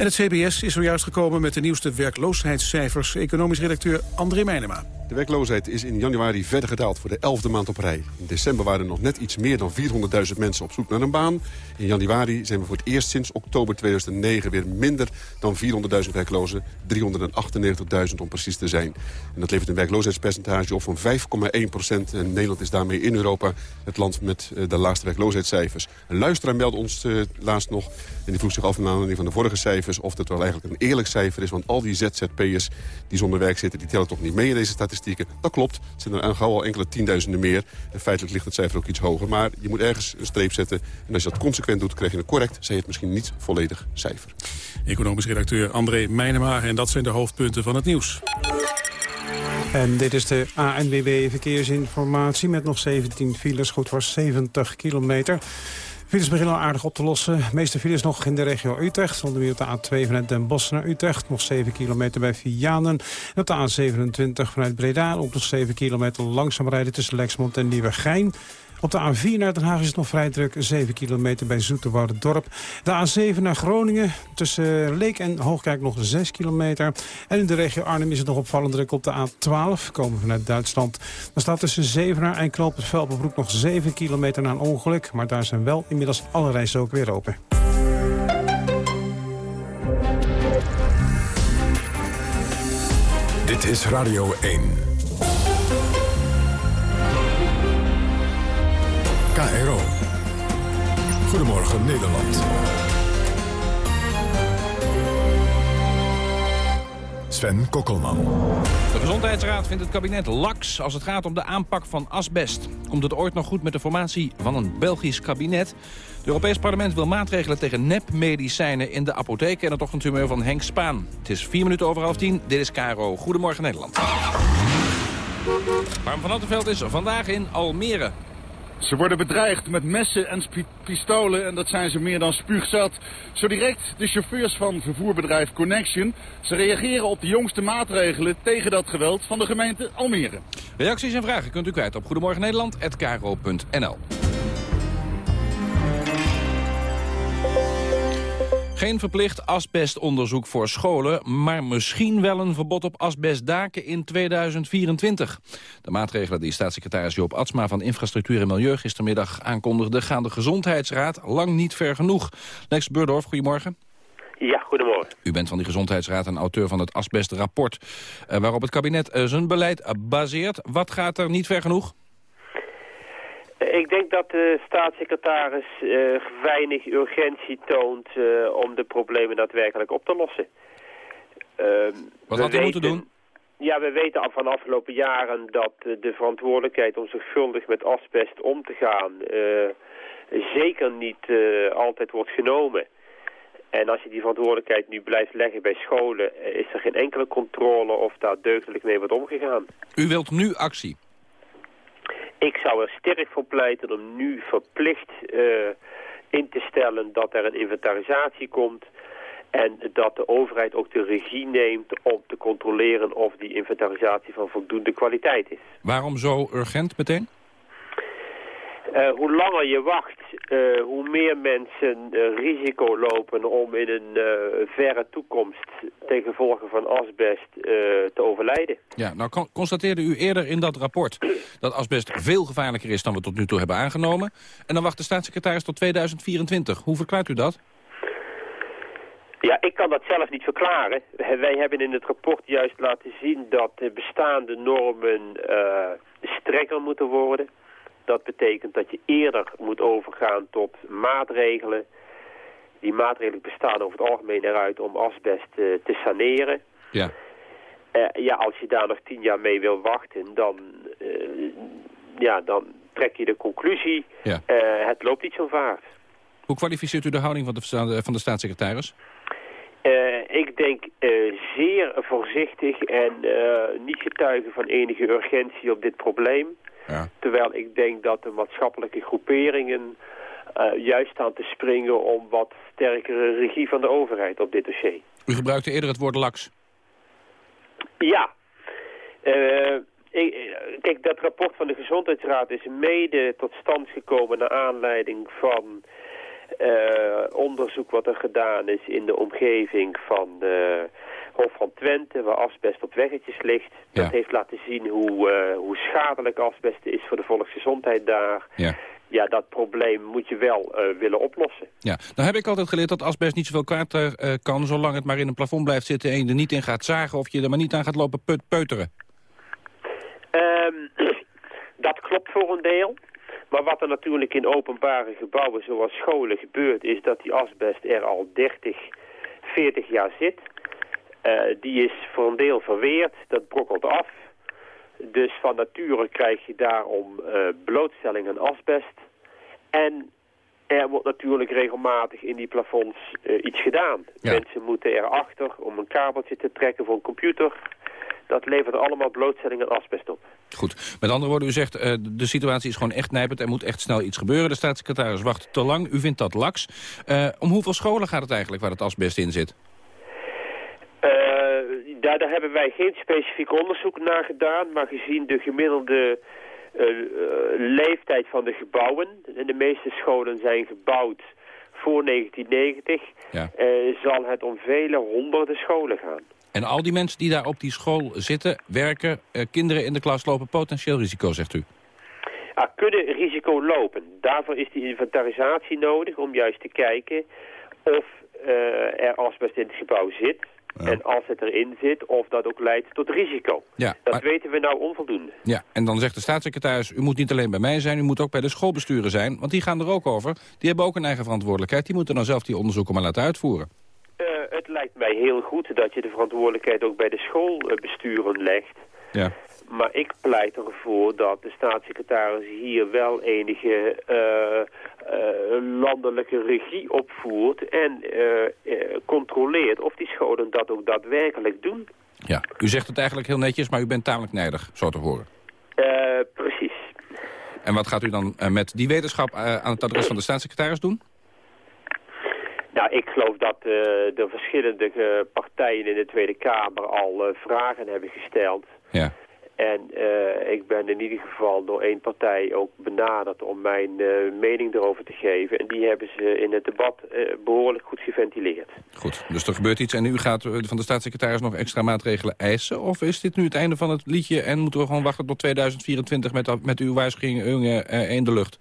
S2: En het CBS is zojuist gekomen met de nieuwste werkloosheidscijfers. Economisch redacteur André Meijnema.
S29: De werkloosheid is in januari verder gedaald voor de elfde maand op rij. In december waren er nog net iets meer dan 400.000 mensen op zoek naar een baan. In januari zijn we voor het eerst sinds oktober 2009 weer minder dan 400.000 werklozen. 398.000 om precies te zijn. En dat levert een werkloosheidspercentage op van 5,1 procent. En Nederland is daarmee in Europa het land met de laagste werkloosheidscijfers. Een luisteraar meldde ons uh, laatst nog, en die vroeg zich af naar aanleiding van de vorige cijfers... of dat wel eigenlijk een eerlijk cijfer is. Want al die ZZP'ers die zonder werk zitten, die tellen toch niet mee in deze statistieken. Dat klopt. Het zijn er gauw al enkele tienduizenden meer. En feitelijk ligt het cijfer ook iets hoger. Maar je moet ergens een streep zetten. En als je dat consequent doet, krijg je een correct, zij het misschien niet volledig cijfer.
S2: Economisch redacteur André Meijnema. En dat zijn de hoofdpunten van het nieuws.
S3: En dit is de ANWB Verkeersinformatie met nog 17 files, goed voor 70 kilometer. Files beginnen al aardig op te lossen. De meeste files nog in de regio Utrecht. Onder meer op de A2 vanuit Den Bosch naar Utrecht. Nog 7 kilometer bij Vianen. En op de A27 vanuit Breda. Ook nog 7 kilometer langzaam rijden tussen Lexmond en Nieuwegein. Op de A4 naar Den Haag is het nog vrij druk. 7 kilometer bij Dorp. De A7 naar Groningen. Tussen Leek en Hoogkijk nog 6 kilometer. En in de regio Arnhem is het nog opvallend druk op de A12. Komen vanuit Duitsland. Dan staat tussen Zevenaar en Knoop het Velpenbroek nog 7 kilometer na een ongeluk. Maar daar zijn wel inmiddels alle reizen ook weer open.
S1: Dit is Radio 1. KRO. Goedemorgen Nederland. Sven Kokkelman.
S28: De Gezondheidsraad vindt het kabinet laks als het gaat om de aanpak van asbest. Komt het ooit nog goed met de formatie van een Belgisch kabinet? Het Europees Parlement wil maatregelen tegen nepmedicijnen in de apotheek... en het ochtendhumeur van Henk Spaan. Het is vier minuten over half tien. Dit is KRO. Goedemorgen Nederland. Harm van Attenveld is vandaag in Almere.
S30: Ze worden bedreigd met messen en pistolen en dat zijn ze meer dan spuugzat. Zo direct de chauffeurs van vervoerbedrijf Connection. Ze reageren op de jongste maatregelen tegen dat geweld van de gemeente Almere.
S28: Reacties en vragen kunt u kwijt op Goedemorgen Geen verplicht asbestonderzoek voor scholen, maar misschien wel een verbod op asbestdaken in 2024. De maatregelen die staatssecretaris Joop Atsma van Infrastructuur en Milieu gistermiddag aankondigde gaan de Gezondheidsraad lang niet ver genoeg. Lex Burdorf, goedemorgen.
S31: Ja, goedemorgen.
S28: U bent van die Gezondheidsraad en auteur van het asbestrapport... Uh, waarop het kabinet uh, zijn beleid baseert. Wat gaat er niet ver genoeg?
S31: Ik denk dat de staatssecretaris uh, weinig urgentie toont uh, om de problemen daadwerkelijk op te lossen.
S28: Uh, Wat had hij moeten doen?
S31: Ja, we weten al van de afgelopen jaren dat de verantwoordelijkheid om zorgvuldig met asbest om te gaan zeker niet altijd wordt genomen. En als je die verantwoordelijkheid nu blijft leggen bij scholen, is er geen enkele controle of daar deugdelijk mee wordt omgegaan.
S28: U wilt nu actie?
S31: Ik zou er sterk voor pleiten om nu verplicht uh, in te stellen dat er een inventarisatie komt... en dat de overheid ook de regie neemt om te controleren of die inventarisatie van voldoende kwaliteit is.
S28: Waarom zo urgent meteen?
S31: Uh, hoe langer je wacht, uh, hoe meer mensen uh, risico lopen om in een verre toekomst ten gevolge van asbest te overlijden.
S28: Ja, nou constateerde u eerder in dat rapport dat asbest veel gevaarlijker is dan we tot nu toe hebben aangenomen. En dan wacht de staatssecretaris tot 2024. Hoe verklaart u dat?
S31: Ja, ik kan dat zelf niet verklaren. Wij hebben in het rapport juist laten zien dat de bestaande normen strenger moeten worden dat betekent dat je eerder moet overgaan tot maatregelen. Die maatregelen bestaan over het algemeen eruit om asbest uh, te saneren.
S28: Ja.
S31: Uh, ja, als je daar nog tien jaar mee wil wachten, dan, uh, ja, dan trek je de conclusie,
S28: ja.
S31: het loopt niet zo vaart.
S28: Hoe kwalificeert u de houding van de, van de staatssecretaris?
S31: ik denk zeer voorzichtig en niet getuigen van enige urgentie op dit probleem.
S28: Ja.
S31: Terwijl ik denk dat de maatschappelijke groeperingen uh, juist staan te springen om wat sterkere regie van de overheid op dit dossier.
S28: U gebruikte eerder het woord laks.
S31: Ja. Uh, ik, kijk, dat rapport van de Gezondheidsraad is mede tot stand gekomen naar aanleiding van uh, onderzoek wat er gedaan is in de omgeving van uh, Hof van Twente, waar asbest op weggetjes ligt.
S28: Ja.
S31: Dat heeft laten zien hoe, uh, hoe schadelijk asbest is voor de volksgezondheid daar.
S28: Ja.
S31: Ja, dat probleem moet je wel willen oplossen.
S28: Ja, nou heb ik altijd geleerd dat asbest niet zoveel kwaad kan... zolang het maar in een plafond blijft zitten en je er niet in gaat zagen... of je er maar niet aan gaat lopen peut peuteren.
S31: Um, dat klopt voor een deel. Maar wat er natuurlijk in openbare gebouwen zoals scholen gebeurt... is dat die asbest er al 30, 40 jaar zit. Uh, die is voor een deel verweerd, dat brokkelt af. Dus van nature krijg je daarom uh, blootstelling aan asbest. En er wordt natuurlijk regelmatig in die plafonds uh, iets gedaan.
S28: Ja.
S31: Mensen moeten erachter om een kabeltje te trekken voor een computer. Dat levert allemaal blootstelling aan asbest op.
S28: Goed. Met andere woorden, u zegt uh, de situatie is gewoon echt nijpend. Er moet echt snel iets gebeuren. De staatssecretaris wacht te lang. U vindt dat laks. Uh, om hoeveel scholen gaat het eigenlijk waar het asbest in zit?
S31: Uh, daar, daar hebben wij geen specifiek onderzoek naar gedaan. Maar gezien de gemiddelde leeftijd van de gebouwen... en de meeste scholen zijn gebouwd voor 1990...
S28: Ja.
S31: zal het om vele honderden scholen gaan.
S28: En al die mensen die daar op die school zitten, werken, uh, kinderen in de klas lopen potentieel risico, zegt u?
S31: Ah, kunnen risico lopen. Daarvoor is die inventarisatie nodig om juist te kijken of uh, er asbest in het gebouw zit. Ja. En als het erin zit, of dat ook leidt tot risico.
S28: Ja,
S31: dat
S28: maar...
S31: weten we nou onvoldoende.
S28: Ja, en dan zegt de staatssecretaris, u moet niet alleen bij mij zijn, u moet ook bij de schoolbesturen zijn. Want die gaan er ook over. Die hebben ook een eigen verantwoordelijkheid. Die moeten dan zelf die onderzoeken maar laten uitvoeren.
S31: Het lijkt mij heel goed dat je de verantwoordelijkheid ook bij de schoolbesturen legt.
S28: Ja.
S31: Maar ik pleit ervoor dat de staatssecretaris hier wel enige uh, uh, landelijke regie opvoert en controleert of die scholen dat ook daadwerkelijk doen.
S28: Ja, u zegt het eigenlijk heel netjes, maar u bent tamelijk nijdig, zo te horen.
S31: precies.
S28: En wat gaat u dan met die wetenschap aan het adres van de staatssecretaris doen?
S31: Nou, ik geloof dat uh, de verschillende uh, partijen in de Tweede Kamer al uh, vragen hebben gesteld.
S28: Ja.
S31: En ik ben in ieder geval door één partij ook benaderd om mijn mening erover te geven. En die hebben ze in het debat behoorlijk goed geventileerd.
S28: Goed, dus er gebeurt iets en u gaat van de staatssecretaris nog extra maatregelen eisen? Of is dit nu het einde van het liedje en moeten we gewoon wachten tot 2024 met, met uw waarschuwing in de lucht?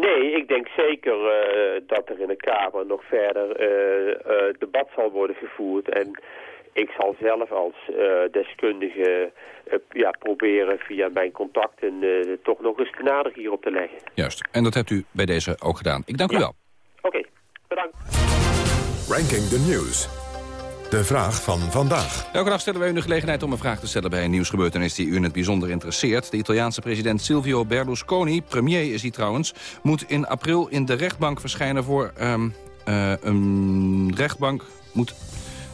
S31: Nee, ik denk zeker uh, dat er in de Kamer nog verder uh, uh, debat zal worden gevoerd. En ik zal zelf als deskundige ja, proberen via mijn contacten toch nog eens de nader hierop te leggen.
S28: Juist, en dat hebt u bij deze ook gedaan. Ik dank u wel.
S31: Oké, okay. bedankt.
S1: Ranking the News. De vraag van vandaag.
S28: Elke dag stellen wij u de gelegenheid om een vraag te stellen bij een nieuwsgebeurtenis die u in het bijzonder interesseert. De Italiaanse president Silvio Berlusconi, premier is hij trouwens, moet in april in de rechtbank verschijnen voor um, een rechtbank moet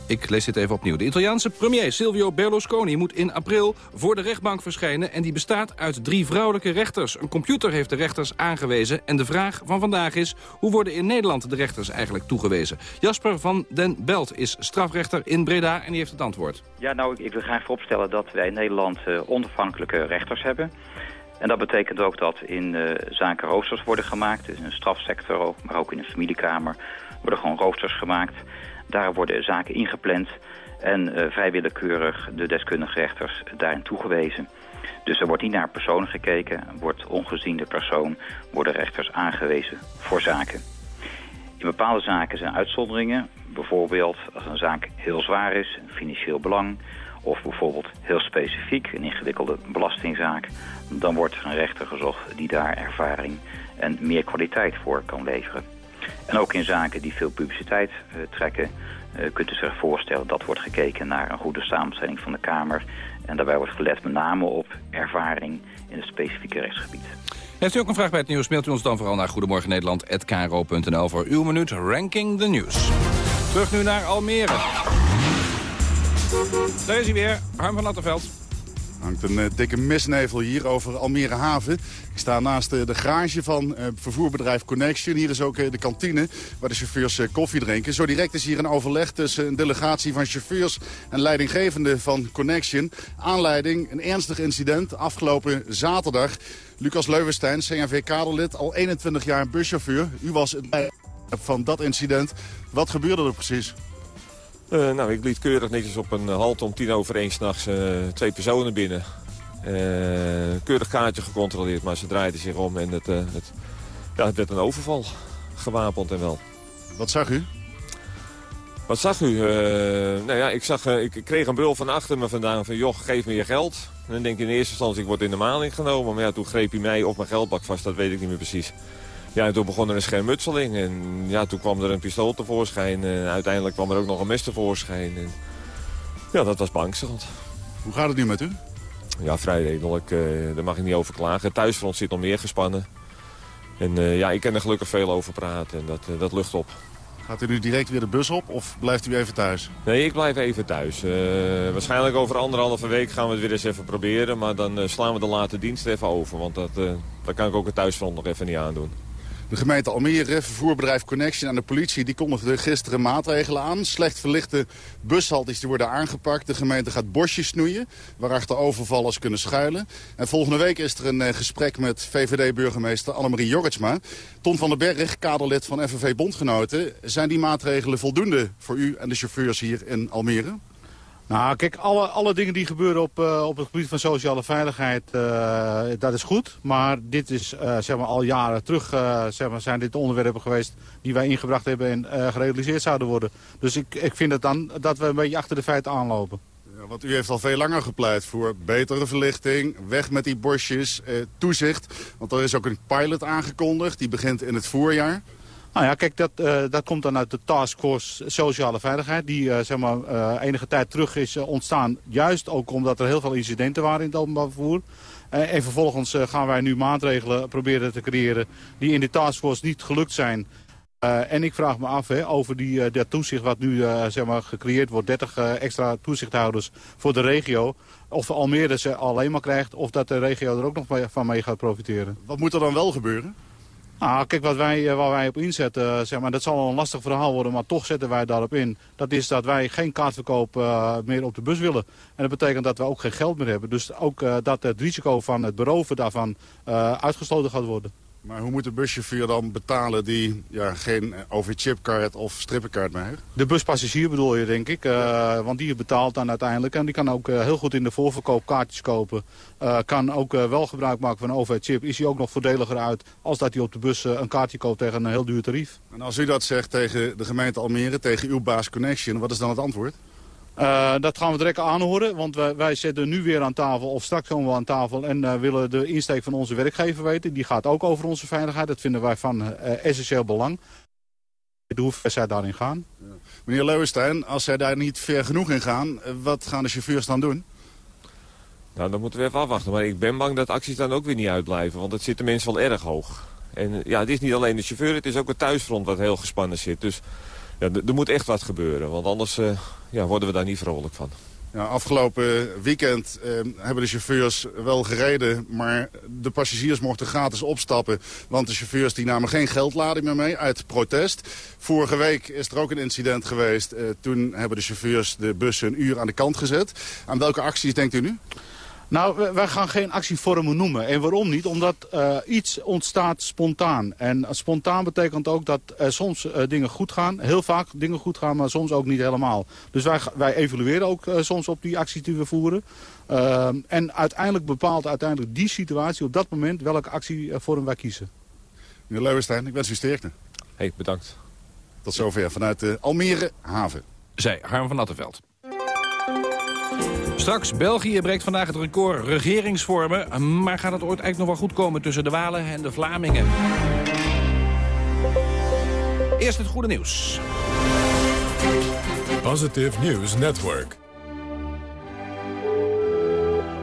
S28: ik lees dit even opnieuw. De Italiaanse premier Silvio Berlusconi moet in april voor de rechtbank verschijnen... en die bestaat uit drie vrouwelijke rechters. Een computer heeft de rechters aangewezen. En de vraag van vandaag is... hoe worden in Nederland de rechters eigenlijk toegewezen? Jasper van den Belt is strafrechter in Breda en die heeft het antwoord.
S10: Ja, nou, ik wil graag vooropstellen dat wij in Nederland uh, onafhankelijke rechters hebben... En dat betekent ook dat in uh, zaken roosters worden gemaakt. Dus in een strafsector, maar ook in de familiekamer worden gewoon roosters gemaakt. Daar worden zaken ingepland en uh, vrij willekeurig de deskundige rechters daarin toegewezen. Dus er wordt niet naar personen gekeken, wordt ongezien de persoon, worden rechters aangewezen voor zaken. In bepaalde zaken zijn uitzonderingen, bijvoorbeeld als een zaak heel zwaar is, financieel belang, of bijvoorbeeld heel specifiek, een ingewikkelde belastingzaak, dan wordt er een rechter gezocht die daar ervaring en meer kwaliteit voor kan leveren. En ook in zaken die veel publiciteit uh, trekken... Uh, kunt u zich voorstellen dat wordt gekeken naar een goede samenstelling van de Kamer. En daarbij wordt gelet met name op ervaring in het specifieke rechtsgebied.
S28: Heeft u ook een vraag bij het nieuws, mailt u ons dan vooral naar goedemorgennederland.kro.nl voor uw minuut Ranking the News. Terug nu naar Almere. Daar is hij weer, Harm van Attenveld
S32: hangt een uh, dikke misnevel hier over Almere Haven. Ik sta naast uh, de garage van uh, vervoerbedrijf Connection. Hier is ook de kantine waar de chauffeurs koffie drinken. Zo direct is hier een overleg tussen een delegatie van chauffeurs en leidinggevende van Connection. Aanleiding, een ernstig incident afgelopen zaterdag. Lucas Leuvenstein, CNV-kaderlid, al 21 jaar buschauffeur. U was het van dat incident. Wat gebeurde er precies?
S33: Uh, nou, ik liet keurig netjes op een halte om tien over één s'nachts uh, twee personen binnen. Uh, keurig kaartje gecontroleerd, maar ze draaiden zich om en het, het, ja, het werd een overval. Gewapend en wel.
S32: Wat zag u?
S33: Wat zag u? nou ja, ik, zag, ik kreeg een brul van achter me vandaan van... joh, geef me je geld. En dan denk je in eerste instantie, ik word in de maling genomen. Maar ja, toen greep hij mij op mijn geldbak vast, dat weet ik niet meer precies. Ja, en toen begon er een schermutseling. En ja, toen kwam er een pistool tevoorschijn. En uiteindelijk kwam er ook nog een mes tevoorschijn. En ja, dat was beangstigend.
S32: Hoe gaat het nu met u?
S33: Ja, vrij redelijk. Uh, daar mag ik niet over klagen. Het thuisfront zit nog meer gespannen. En uh, ja, ik kan er gelukkig veel over praten. En dat, uh, dat lucht op.
S32: Gaat u nu direct weer de bus op of blijft u even thuis?
S33: Nee, ik blijf even thuis. waarschijnlijk over anderhalve week gaan we het weer eens even proberen. Maar dan slaan we de late dienst even over. Want dat, dat kan ik ook het thuisfront nog even niet aandoen.
S32: De gemeente Almere, vervoerbedrijf Connection en de politie... die kondigden gisteren maatregelen aan. Slecht verlichte bushaltes die worden aangepakt. De gemeente gaat bosjes snoeien, waarachter overvallers kunnen schuilen. En volgende week is er een eh, gesprek met VVD-burgemeester Annemarie Jorritsma. Ton van den Berg, kaderlid van FNV Bondgenoten. Zijn die maatregelen voldoende voor u en de chauffeurs hier in Almere?
S34: Nou, kijk, alle, alle dingen die gebeuren op, uh, op het gebied van sociale veiligheid, uh, dat is goed. Maar dit is, uh, zeg maar, al jaren terug zeg maar, zijn dit onderwerpen geweest die wij ingebracht hebben en gerealiseerd zouden worden. Dus ik, ik vind het dan dat we een beetje achter de feiten aanlopen.
S32: Ja, want u heeft al veel langer gepleit voor betere verlichting, weg met die bosjes, toezicht. Want er is ook een pilot aangekondigd, die begint in het voorjaar.
S34: Nou ja, kijk, dat, uh, dat komt dan uit de Taskforce Sociale Veiligheid... die uh, zeg maar, uh, enige tijd terug is ontstaan. Juist ook omdat er heel veel incidenten waren in het openbaar vervoer. en vervolgens gaan wij nu maatregelen proberen te creëren... die in de Taskforce niet gelukt zijn. En ik vraag me af hè, over die, dat toezicht wat nu zeg maar, gecreëerd wordt. 30 extra toezichthouders voor de regio. Of Almere ze alleen maar krijgt of dat de regio er ook nog van mee gaat profiteren.
S32: Wat moet er dan wel gebeuren?
S34: Nou, kijk, wat wij, waar wij op inzetten, zeg maar, dat zal een lastig verhaal worden, maar toch zetten wij daarop in. Dat is dat wij geen kaartverkoop meer op de bus willen. En dat betekent dat we ook geen geld meer hebben. Dus ook dat het risico van het beroven daarvan uitgesloten gaat worden.
S32: Maar hoe moet de buschauffeur dan betalen die ja, geen OV-chipkaart of strippenkaart meer heeft?
S34: De buspassagier bedoel je, denk ik. Uh, want die betaalt dan uiteindelijk. En die kan ook uh, heel goed in de voorverkoop kaartjes kopen. Uh, kan ook wel gebruik maken van een OV-chip. Is hij ook nog voordeliger uit als dat hij op de bus een kaartje koopt tegen een heel duur tarief.
S32: En als u dat zegt tegen de gemeente Almere, tegen uw baas Connection, wat is dan het antwoord?
S34: Uh, dat gaan we direct aanhoren, want wij, wij, zitten nu weer aan tafel, of straks komen we aan tafel... en uh, willen de insteek van onze werkgever weten. Die gaat ook over onze veiligheid. Dat vinden wij van uh, essentieel belang. Hoe ver zij daarin gaan.
S32: Ja. Meneer Leuwenstein, als zij daar niet ver genoeg in gaan... wat gaan de chauffeurs dan doen?
S33: Nou, dan moeten we even afwachten. Maar ik ben bang dat acties dan ook weer niet uitblijven. Want het zit de mensen wel erg hoog. En ja, het is niet alleen de chauffeur, het is ook het thuisfront wat heel gespannen zit. Dus ja, er moet echt wat gebeuren, want anders uh, ja, worden we daar niet vrolijk van.
S32: Ja, afgelopen weekend eh, hebben de chauffeurs wel gereden... maar de passagiers mochten gratis opstappen... want de chauffeurs die namen geen geldlading meer mee uit protest. Vorige week is er ook een incident geweest. Uh, toen hebben de chauffeurs de bussen een uur aan de kant gezet. Aan welke acties denkt u nu?
S34: Nou, wij gaan geen actievormen noemen. En waarom niet? Omdat uh, iets ontstaat spontaan. En spontaan betekent ook dat uh, soms uh, dingen goed gaan. Heel vaak dingen goed gaan, maar soms ook niet helemaal. Dus wij, wij evalueren ook soms op die acties die we voeren. Ehm, en uiteindelijk bepaalt uiteindelijk die situatie op dat moment welke actievorm wij kiezen.
S32: Meneer Leuwenstein, ik wens u sterkte.
S33: Hey, bedankt.
S32: Tot zover vanuit de Almere haven.
S28: Zij, Harm van Attenveld. Straks, België breekt vandaag het record regeringsvormen. Maar gaat het ooit eigenlijk nog wel goed komen tussen de Walen en de Vlamingen? Eerst het goede nieuws.
S1: Positive News Network.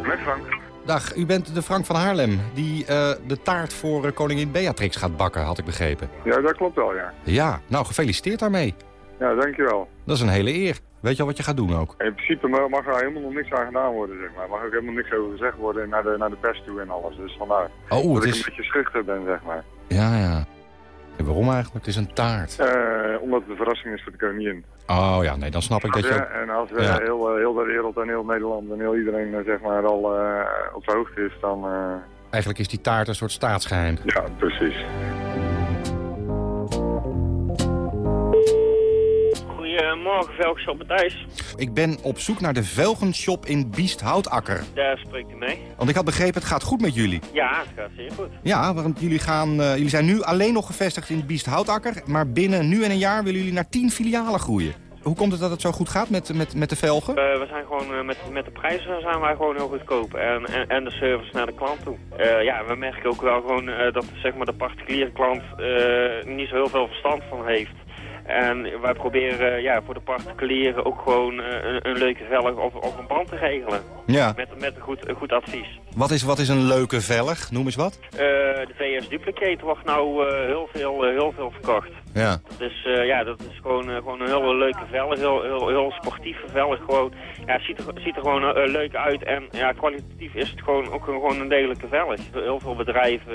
S35: Met Frank.
S36: Dag, u bent de Frank van Haarlem, die uh, de taart voor uh, koningin Beatrix gaat bakken, had ik begrepen.
S35: Ja, dat klopt wel, ja.
S36: Ja, nou gefeliciteerd daarmee.
S35: Ja, dankjewel.
S36: Dat is een hele eer. Weet je al wat je gaat doen ook?
S35: In principe mag er helemaal nog niks aan gedaan worden, zeg maar. mag ook helemaal niks over gezegd worden naar de, naar de pers toe en alles. Dus vandaar
S36: oh,
S35: dat ik een beetje schuchter ben, zeg maar.
S36: Ja, ja. En waarom eigenlijk? Het is een taart.
S35: Uh, omdat het een verrassing is voor de koningin.
S36: Oh ja, nee, dan snap ik dat je...
S35: Ja, en als uh, ja. heel, heel de wereld en heel Nederland en heel iedereen zeg maar al op de hoogte is, dan...
S36: Eigenlijk is die taart een soort staatsgeheim.
S35: Ja, precies.
S37: Goedemorgen, Velgenshop Matthijs.
S36: Ik ben op zoek naar de Velgenshop in Biesthoutakker.
S37: Daar spreekt u mee.
S36: Want ik had begrepen, het gaat goed met jullie.
S37: Ja, het gaat zeer goed.
S36: Ja, want jullie, gaan, uh, jullie zijn nu alleen nog gevestigd in Biesthoutakker. Maar binnen nu en een jaar willen jullie naar 10 filialen groeien. Hoe komt het dat het zo goed gaat met, met, met de velgen?
S37: Uh, we zijn gewoon uh, met, met de prijzen zijn wij gewoon heel goedkoop. En, en, en de service naar de klant toe. Uh, ja, we merken ook wel gewoon dat zeg maar, de particuliere klant niet zo heel veel verstand van heeft. En wij proberen ja, voor de particulieren ook gewoon een, een leuke velg of, of een band te regelen.
S36: Ja.
S37: Met, met een, goed, een goed advies.
S36: Wat is, wat is een leuke velg? Noem eens wat.
S37: Uh, de VS Duplicate wordt nou heel, veel, heel veel verkocht.
S36: Ja.
S37: Dat is, ja, dat is gewoon, gewoon een hele leuke velg, heel, heel, heel sportieve velg. Gewoon, ja, ziet er, ziet er gewoon leuk uit en ja, kwalitatief is het gewoon ook gewoon een degelijke velg. Heel veel bedrijven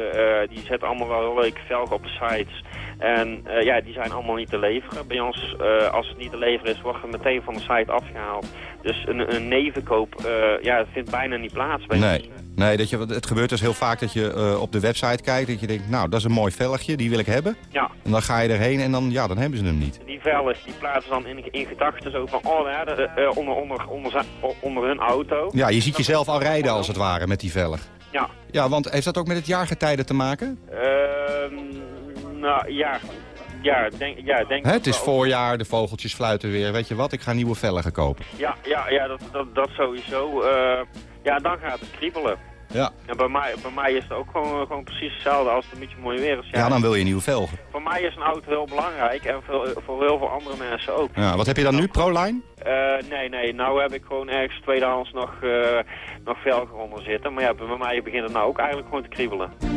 S37: die zetten allemaal wel leuke velgen op de sites. En ja, die zijn allemaal niet te leveren. Bij ons, als het niet te leveren is, wordt het meteen van de site afgehaald. Dus een, een nevenkoop, ja, dat vindt bijna niet plaats bij
S36: nee. Nee, dat je, het gebeurt dus heel vaak dat je uh, op de website kijkt... dat je denkt, nou, dat is een mooi velgje, die wil ik hebben.
S37: Ja.
S36: En dan ga je erheen en dan, ja, dan hebben ze hem niet.
S37: Die velg, die plaatsen dan in, in gedachten zo van... oh, ja, de, uh, onder, onder, onder, onder hun auto.
S36: Ja, je ziet jezelf al rijden als het ware met die velg.
S37: Ja.
S36: Ja, want heeft dat ook met het jaargetijde te maken?
S37: Uh, nou, ja... Ja, denk, ja, denk
S36: He, het is voorjaar, de vogeltjes fluiten weer. Weet je wat, ik ga nieuwe velgen kopen.
S37: Ja, ja, ja dat, dat, dat sowieso. Uh, ja, dan gaat het kriebelen.
S36: Ja.
S37: En bij mij, bij mij is het ook gewoon, gewoon precies hetzelfde als het een beetje mooi weer is.
S36: Ja, ja dan wil je nieuwe velgen.
S37: Voor mij is een auto heel belangrijk en voor, voor heel veel andere mensen ook.
S36: Ja, wat heb je dan nu, ProLine?
S37: Uh, nee, nee, nou heb ik gewoon ergens tweedehands nog, uh, nog velgen onder zitten. Maar ja, bij mij begint het nou ook eigenlijk gewoon te kriebelen.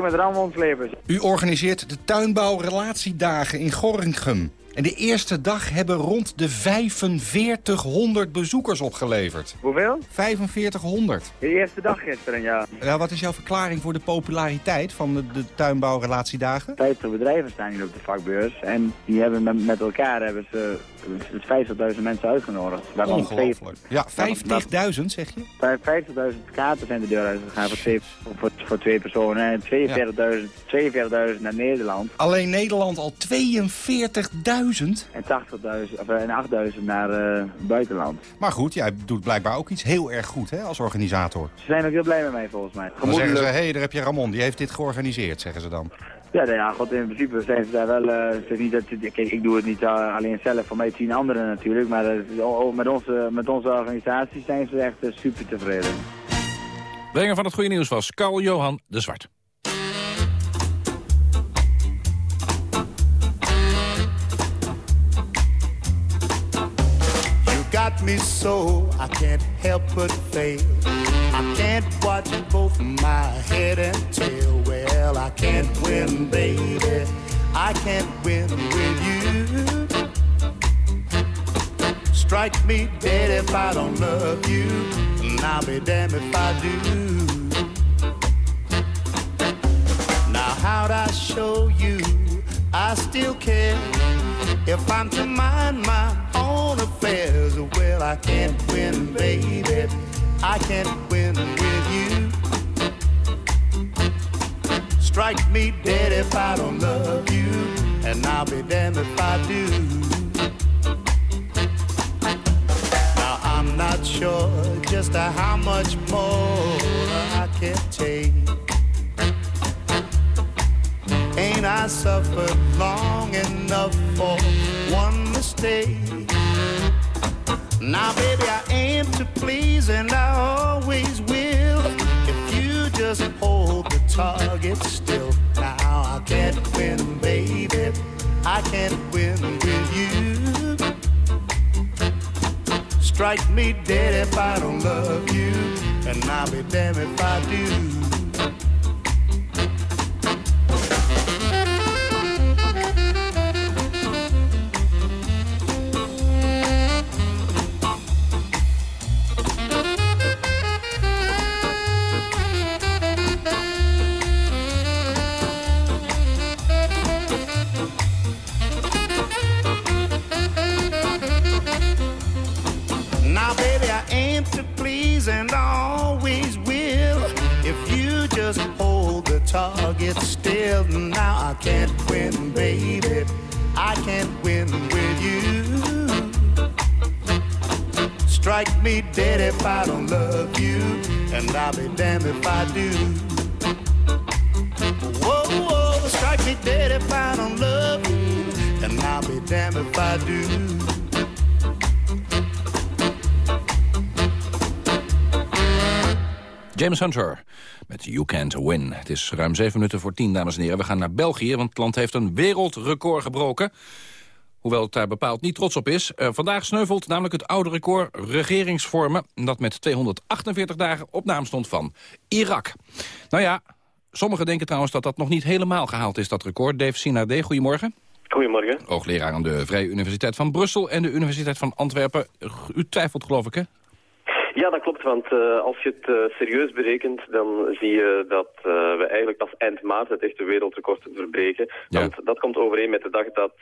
S38: Trek met.
S36: U organiseert de tuinbouwrelatiedagen in Gorinchem. En de eerste dag hebben rond de 4500 bezoekers opgeleverd.
S38: Hoeveel?
S36: 4500.
S38: De eerste dag gisteren, ja.
S36: Ja, wat is jouw verklaring voor de populariteit van de, de tuinbouwrelatiedagen?
S38: 50 bedrijven staan hier op de vakbeurs. En die hebben met, met elkaar hebben ze 50.000 mensen uitgenodigd. Waarvan.
S36: Ja, 50.000 zeg je?
S38: 50.000 kaarten zijn de deur uitgegaan voor twee, voor, voor twee personen. En 42.000 42 naar Nederland.
S36: Alleen Nederland al 42.000?
S38: En 80.000 of en 8.000 naar uh, buitenland.
S36: Maar goed, jij doet blijkbaar ook iets heel erg goed hè, als organisator.
S38: Ze zijn ook heel blij met mij volgens mij.
S36: Dan zeggen ze, hé, hey, daar heb je Ramon, die heeft dit georganiseerd, zeggen ze dan.
S38: Ja, nou ja, god, in principe zijn ze daar wel... Uh, het is niet dat, kijk, ik doe het niet uh, alleen zelf, voor mij zien anderen natuurlijk. Maar uh, met, onze, met onze organisatie zijn ze echt super tevreden.
S28: Brenger van het goede nieuws was Carl Johan de Zwart.
S39: got me so I can't help but fail. I can't watch both my head and tail. Well, I can't win, baby. I can't win with you. Strike me dead if I don't love you, and I'll be damned if I do. Now, how'd I show you I still care? If I'm to mind my own affairs, well, I can't win, baby. I can't win with you. Strike me dead if I don't love you, and I'll be damned if I do. Now, I'm not sure just how much more I can take. Ain't I suffered long enough for one mistake? Now, baby, I aim to please and I always will. If you just hold the target still. Now, I can't win, baby. I can't win with you. Strike me dead if I don't love you, and I'll be damned if I do. Target still. Now I can't win, baby. I can't win with you. Strike me dead if I don't love you, and I'll be damned if I do. Whoa, whoa, strike me dead if I don't love you, and I'll be damned if I do.
S28: James Hunter met You Can't Win. Het is ruim zeven minuten voor tien, dames en heren. We gaan naar België, want het land heeft een wereldrecord gebroken. Hoewel het daar bepaald niet trots op is. Uh, vandaag sneuvelt namelijk het oude record regeringsvormen... dat met 248 dagen op naam stond van Irak. Nou ja, sommigen denken trouwens dat dat nog niet helemaal gehaald is, dat record. Dave Sinade, goedemorgen.
S40: Goedemorgen.
S28: Hoogleraar aan de Vrije Universiteit van Brussel en de Universiteit van Antwerpen. U twijfelt geloof ik, hè?
S40: Ja, dat klopt, want uh, als je het uh, serieus berekent, dan zie je dat uh, we eigenlijk pas eind maart het echte wereldrecord verbreken. Ja. Want dat komt overeen met de dag dat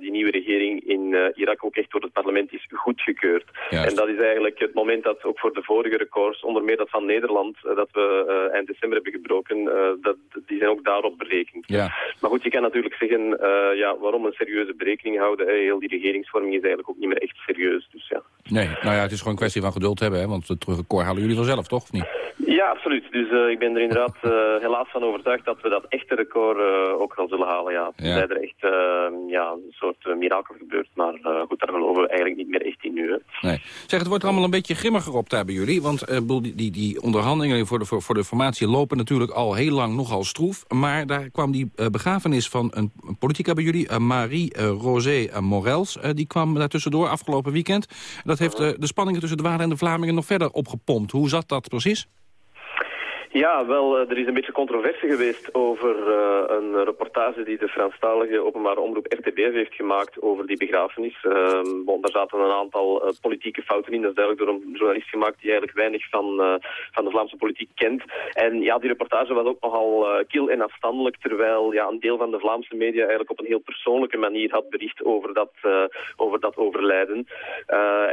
S40: die nieuwe regering in Irak ook echt door het parlement is goedgekeurd. Juist. En dat is eigenlijk het moment dat ook voor de vorige records, onder meer dat van Nederland, dat we eind december hebben gebroken, dat, die zijn ook daarop berekend.
S28: Ja.
S40: Maar goed, je kan natuurlijk zeggen, ja, waarom een serieuze berekening houden? heel die regeringsvorming is eigenlijk ook niet meer echt serieus. Dus, ja.
S28: Nee, nou ja, het is gewoon een kwestie van geduld hebben, hè? Want het record halen jullie vanzelf, toch? Of niet?
S40: Ja, absoluut. Dus uh, ik ben er inderdaad uh, helaas van overtuigd dat we dat echte record uh, ook wel zullen halen. Ja. ja. Er er echt ja, een soort mirakel gebeurt. Maar goed, daar geloven we eigenlijk niet meer echt in nu. Hè.
S28: Nee. Zeg, het wordt er allemaal een beetje grimmiger op daar bij jullie. Want die, die, die onderhandelingen voor de, voor, voor de formatie lopen natuurlijk al heel lang nogal stroef. Maar daar kwam die begrafenis van een, een politica bij jullie, Marie-Rosé Morels. die kwam daartussendoor afgelopen weekend. Dat heeft de spanningen tussen de Walen en de Vlamingen nog verder opgepompt. Hoe zat dat precies?
S40: Ja, wel, eh, er is een beetje controversie geweest over uh, een reportage die de Franstalige openbare omroep RTBF heeft gemaakt over die begrafenis. Uh, bon, daar zaten een aantal uh, politieke fouten in. Dat is duidelijk door een journalist gemaakt die eigenlijk weinig van, van de Vlaamse politiek kent. En ja, die reportage was ook nogal kil en afstandelijk, terwijl ja, een deel van de Vlaamse media eigenlijk op een heel persoonlijke manier had bericht over dat, over dat overlijden.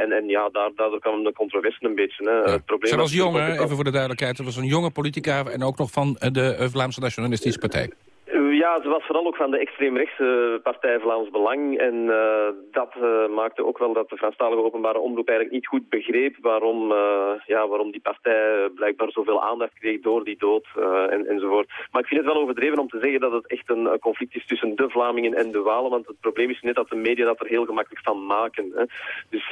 S40: en, en ja, daar, daardoor kwam de controversie een beetje. Hè.
S28: Ja. Het probleem Zij was jong, hè? even voor de duidelijkheid. Het was een jonge politica en ook nog van de Vlaamse Nationalistische Partij.
S40: Ja, ze was vooral ook van de extreemrechtse partij Vlaams Belang. En uh, dat uh, maakte ook wel dat de Franstalige openbare omroep eigenlijk niet goed begreep waarom, ja, waarom die partij blijkbaar zoveel aandacht kreeg door die dood en, enzovoort. Maar ik vind het wel overdreven om te zeggen dat het echt een conflict is tussen de Vlamingen en de Walen. Want het probleem is net dat de media dat er heel gemakkelijk van maken. Hè. Dus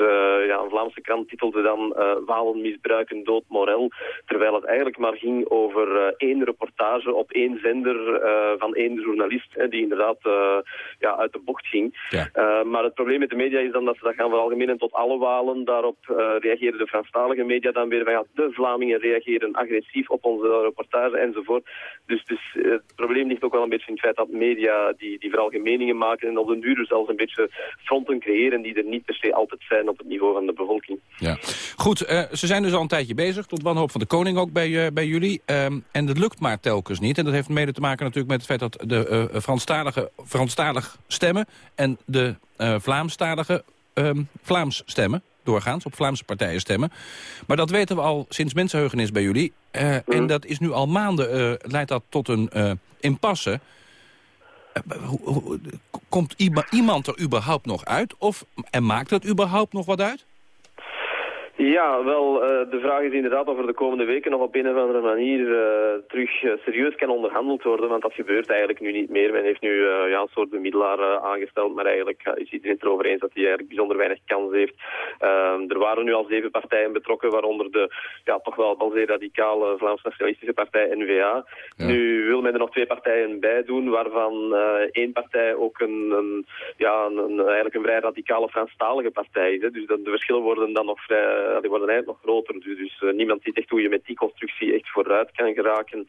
S40: ja, een Vlaamse krant titelde dan Walen misbruiken dood Morel. Terwijl het eigenlijk maar ging over één reportage op één zender van één journalist hè, die inderdaad uh, ja, uit de bocht ging. Ja. Uh, maar het probleem met de media is dan dat ze dat gaan veralgemenen tot alle Walen. Daarop uh, reageren de Franstalige media dan weer van ja, de Vlamingen reageren agressief op onze reportage enzovoort. Dus, dus het probleem ligt ook wel een beetje in het feit dat media die, die veralgemeningen maken en op den duur dus zelfs een beetje fronten creëren die er niet per se altijd zijn op het niveau van de bevolking.
S28: Ja. Goed, ze zijn dus al een tijdje bezig, tot wanhoop van de koning ook bij, bij jullie. Um, en dat lukt maar telkens niet. En dat heeft mede te maken natuurlijk met het feit dat de uh, Franstalige, Franstalig stemmen... en de uh, Vlaamstalige uh, Vlaams stemmen, doorgaans, op Vlaamse partijen stemmen. Maar dat weten we al sinds mensenheugenis bij jullie. Uh, mm. En dat is nu al maanden, leidt dat tot een impasse... Komt iemand er überhaupt nog uit? Of, en maakt het überhaupt nog wat uit?
S40: Ja, wel, uh, de vraag is inderdaad of er de komende weken nog op een of andere manier uh, terug uh, serieus kan onderhandeld worden, want dat gebeurt eigenlijk nu niet meer. Men heeft nu ja, een soort bemiddelaar aangesteld, maar eigenlijk is iedereen het erover eens dat hij eigenlijk bijzonder weinig kans heeft. Ehm, er waren nu al zeven partijen betrokken, waaronder de ja, toch wel, wel zeer radicale Vlaams-Nationalistische partij NVA. Nu wil men er nog twee partijen bij doen, waarvan één partij ook een, een ja, een, eigenlijk een vrij radicale Franstalige partij is. Hè. Dus de, de verschillen worden dan nog vrij die worden eigenlijk nog groter. Dus, dus uh, niemand ziet echt hoe je met die constructie echt vooruit kan geraken.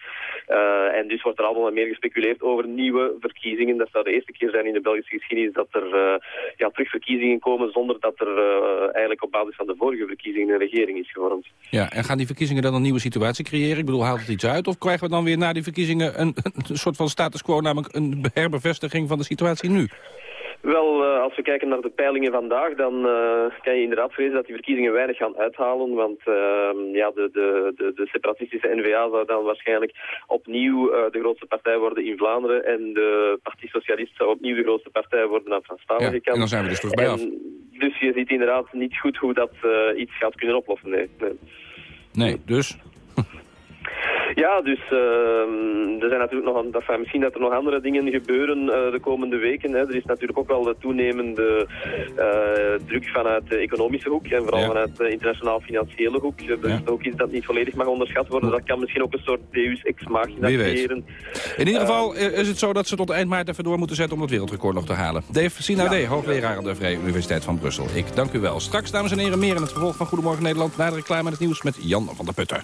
S40: Uh, en dus wordt er allemaal meer gespeculeerd over nieuwe verkiezingen. Dat zou de eerste keer zijn in de Belgische geschiedenis dat er ja, terug verkiezingen komen zonder dat er eigenlijk op basis van de vorige verkiezingen een regering is gevormd.
S28: Ja, en gaan die verkiezingen dan een nieuwe situatie creëren? Ik bedoel, haalt het iets uit? Of krijgen we dan weer na die verkiezingen een, een soort van status quo, namelijk een herbevestiging van de situatie nu?
S40: Wel, uh, als we kijken naar de peilingen vandaag, dan uh, kan je inderdaad vrezen dat die verkiezingen weinig gaan uithalen. Want uh, ja, de, de, de, de, separatistische N-VA zou dan waarschijnlijk opnieuw uh, de grootste partij worden in Vlaanderen. En de Partij Socialist zou opnieuw de grootste partij worden aan Franstalige ja, kant.
S28: En dan zijn we dus toch bij af.
S40: Dus je ziet inderdaad niet goed hoe dat iets gaat kunnen oplossen. Nee, nee.
S28: nee dus
S40: ja, dus uh, er zijn natuurlijk nog, misschien dat er nog andere dingen gebeuren uh, de komende weken. Hè. Er is natuurlijk ook wel de toenemende uh, druk vanuit de economische hoek en vooral vanuit de internationaal financiële hoek. Dat is ook iets dat niet volledig mag onderschat worden. Dat kan misschien ook een soort deus ex machina creëren.
S28: In ieder geval is het zo dat ze tot eind maart even door moeten zetten om dat wereldrecord nog te halen. Dave Sinade, ja. hoogleraar aan de Vrije Universiteit van Brussel. Ik dank u wel. Straks, dames en heren, meer in het vervolg van Goedemorgen Nederland. Na de reclame met het nieuws met Jan van der Putten.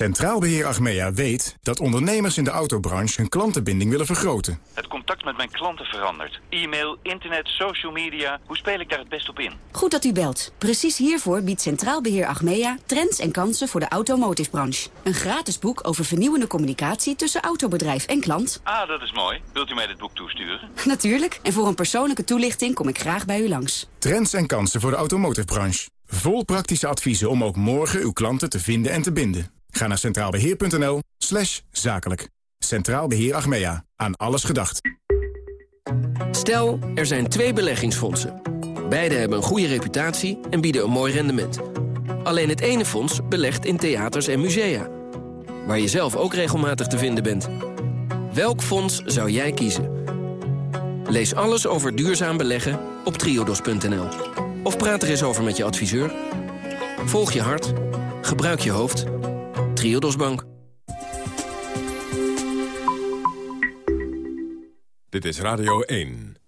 S41: Centraal Beheer Achmea weet dat ondernemers in de autobranche hun klantenbinding willen vergroten.
S42: Het contact
S43: met mijn klanten veranderd. E-mail, internet, social media. Hoe speel ik daar het best op in?
S32: Goed dat u belt. Precies hiervoor biedt Centraal Beheer Achmea trends en kansen voor de automotive-branche. Een gratis boek over vernieuwende communicatie tussen autobedrijf en klant.
S43: Ah, dat is mooi. Wilt u mij dit boek toesturen?
S32: Natuurlijk. En voor een persoonlijke toelichting kom ik graag bij u langs.
S44: Trends en kansen voor de automotive-branche. Vol praktische adviezen om ook morgen uw klanten te vinden en te binden. Ga naar centraalbeheer.nl slash zakelijk. Centraal Beheer Achmea. Aan alles gedacht.
S39: Stel, er zijn twee beleggingsfondsen. Beide hebben een goede reputatie en bieden een mooi rendement. Alleen het ene fonds belegt in theaters en musea. Waar je zelf ook regelmatig te vinden bent. Welk fonds zou jij kiezen? Lees alles over duurzaam beleggen op triodos.nl. Of praat er eens over met je adviseur. Volg je hart. Gebruik je hoofd. Triodos Bank.
S1: Dit is Radio 1.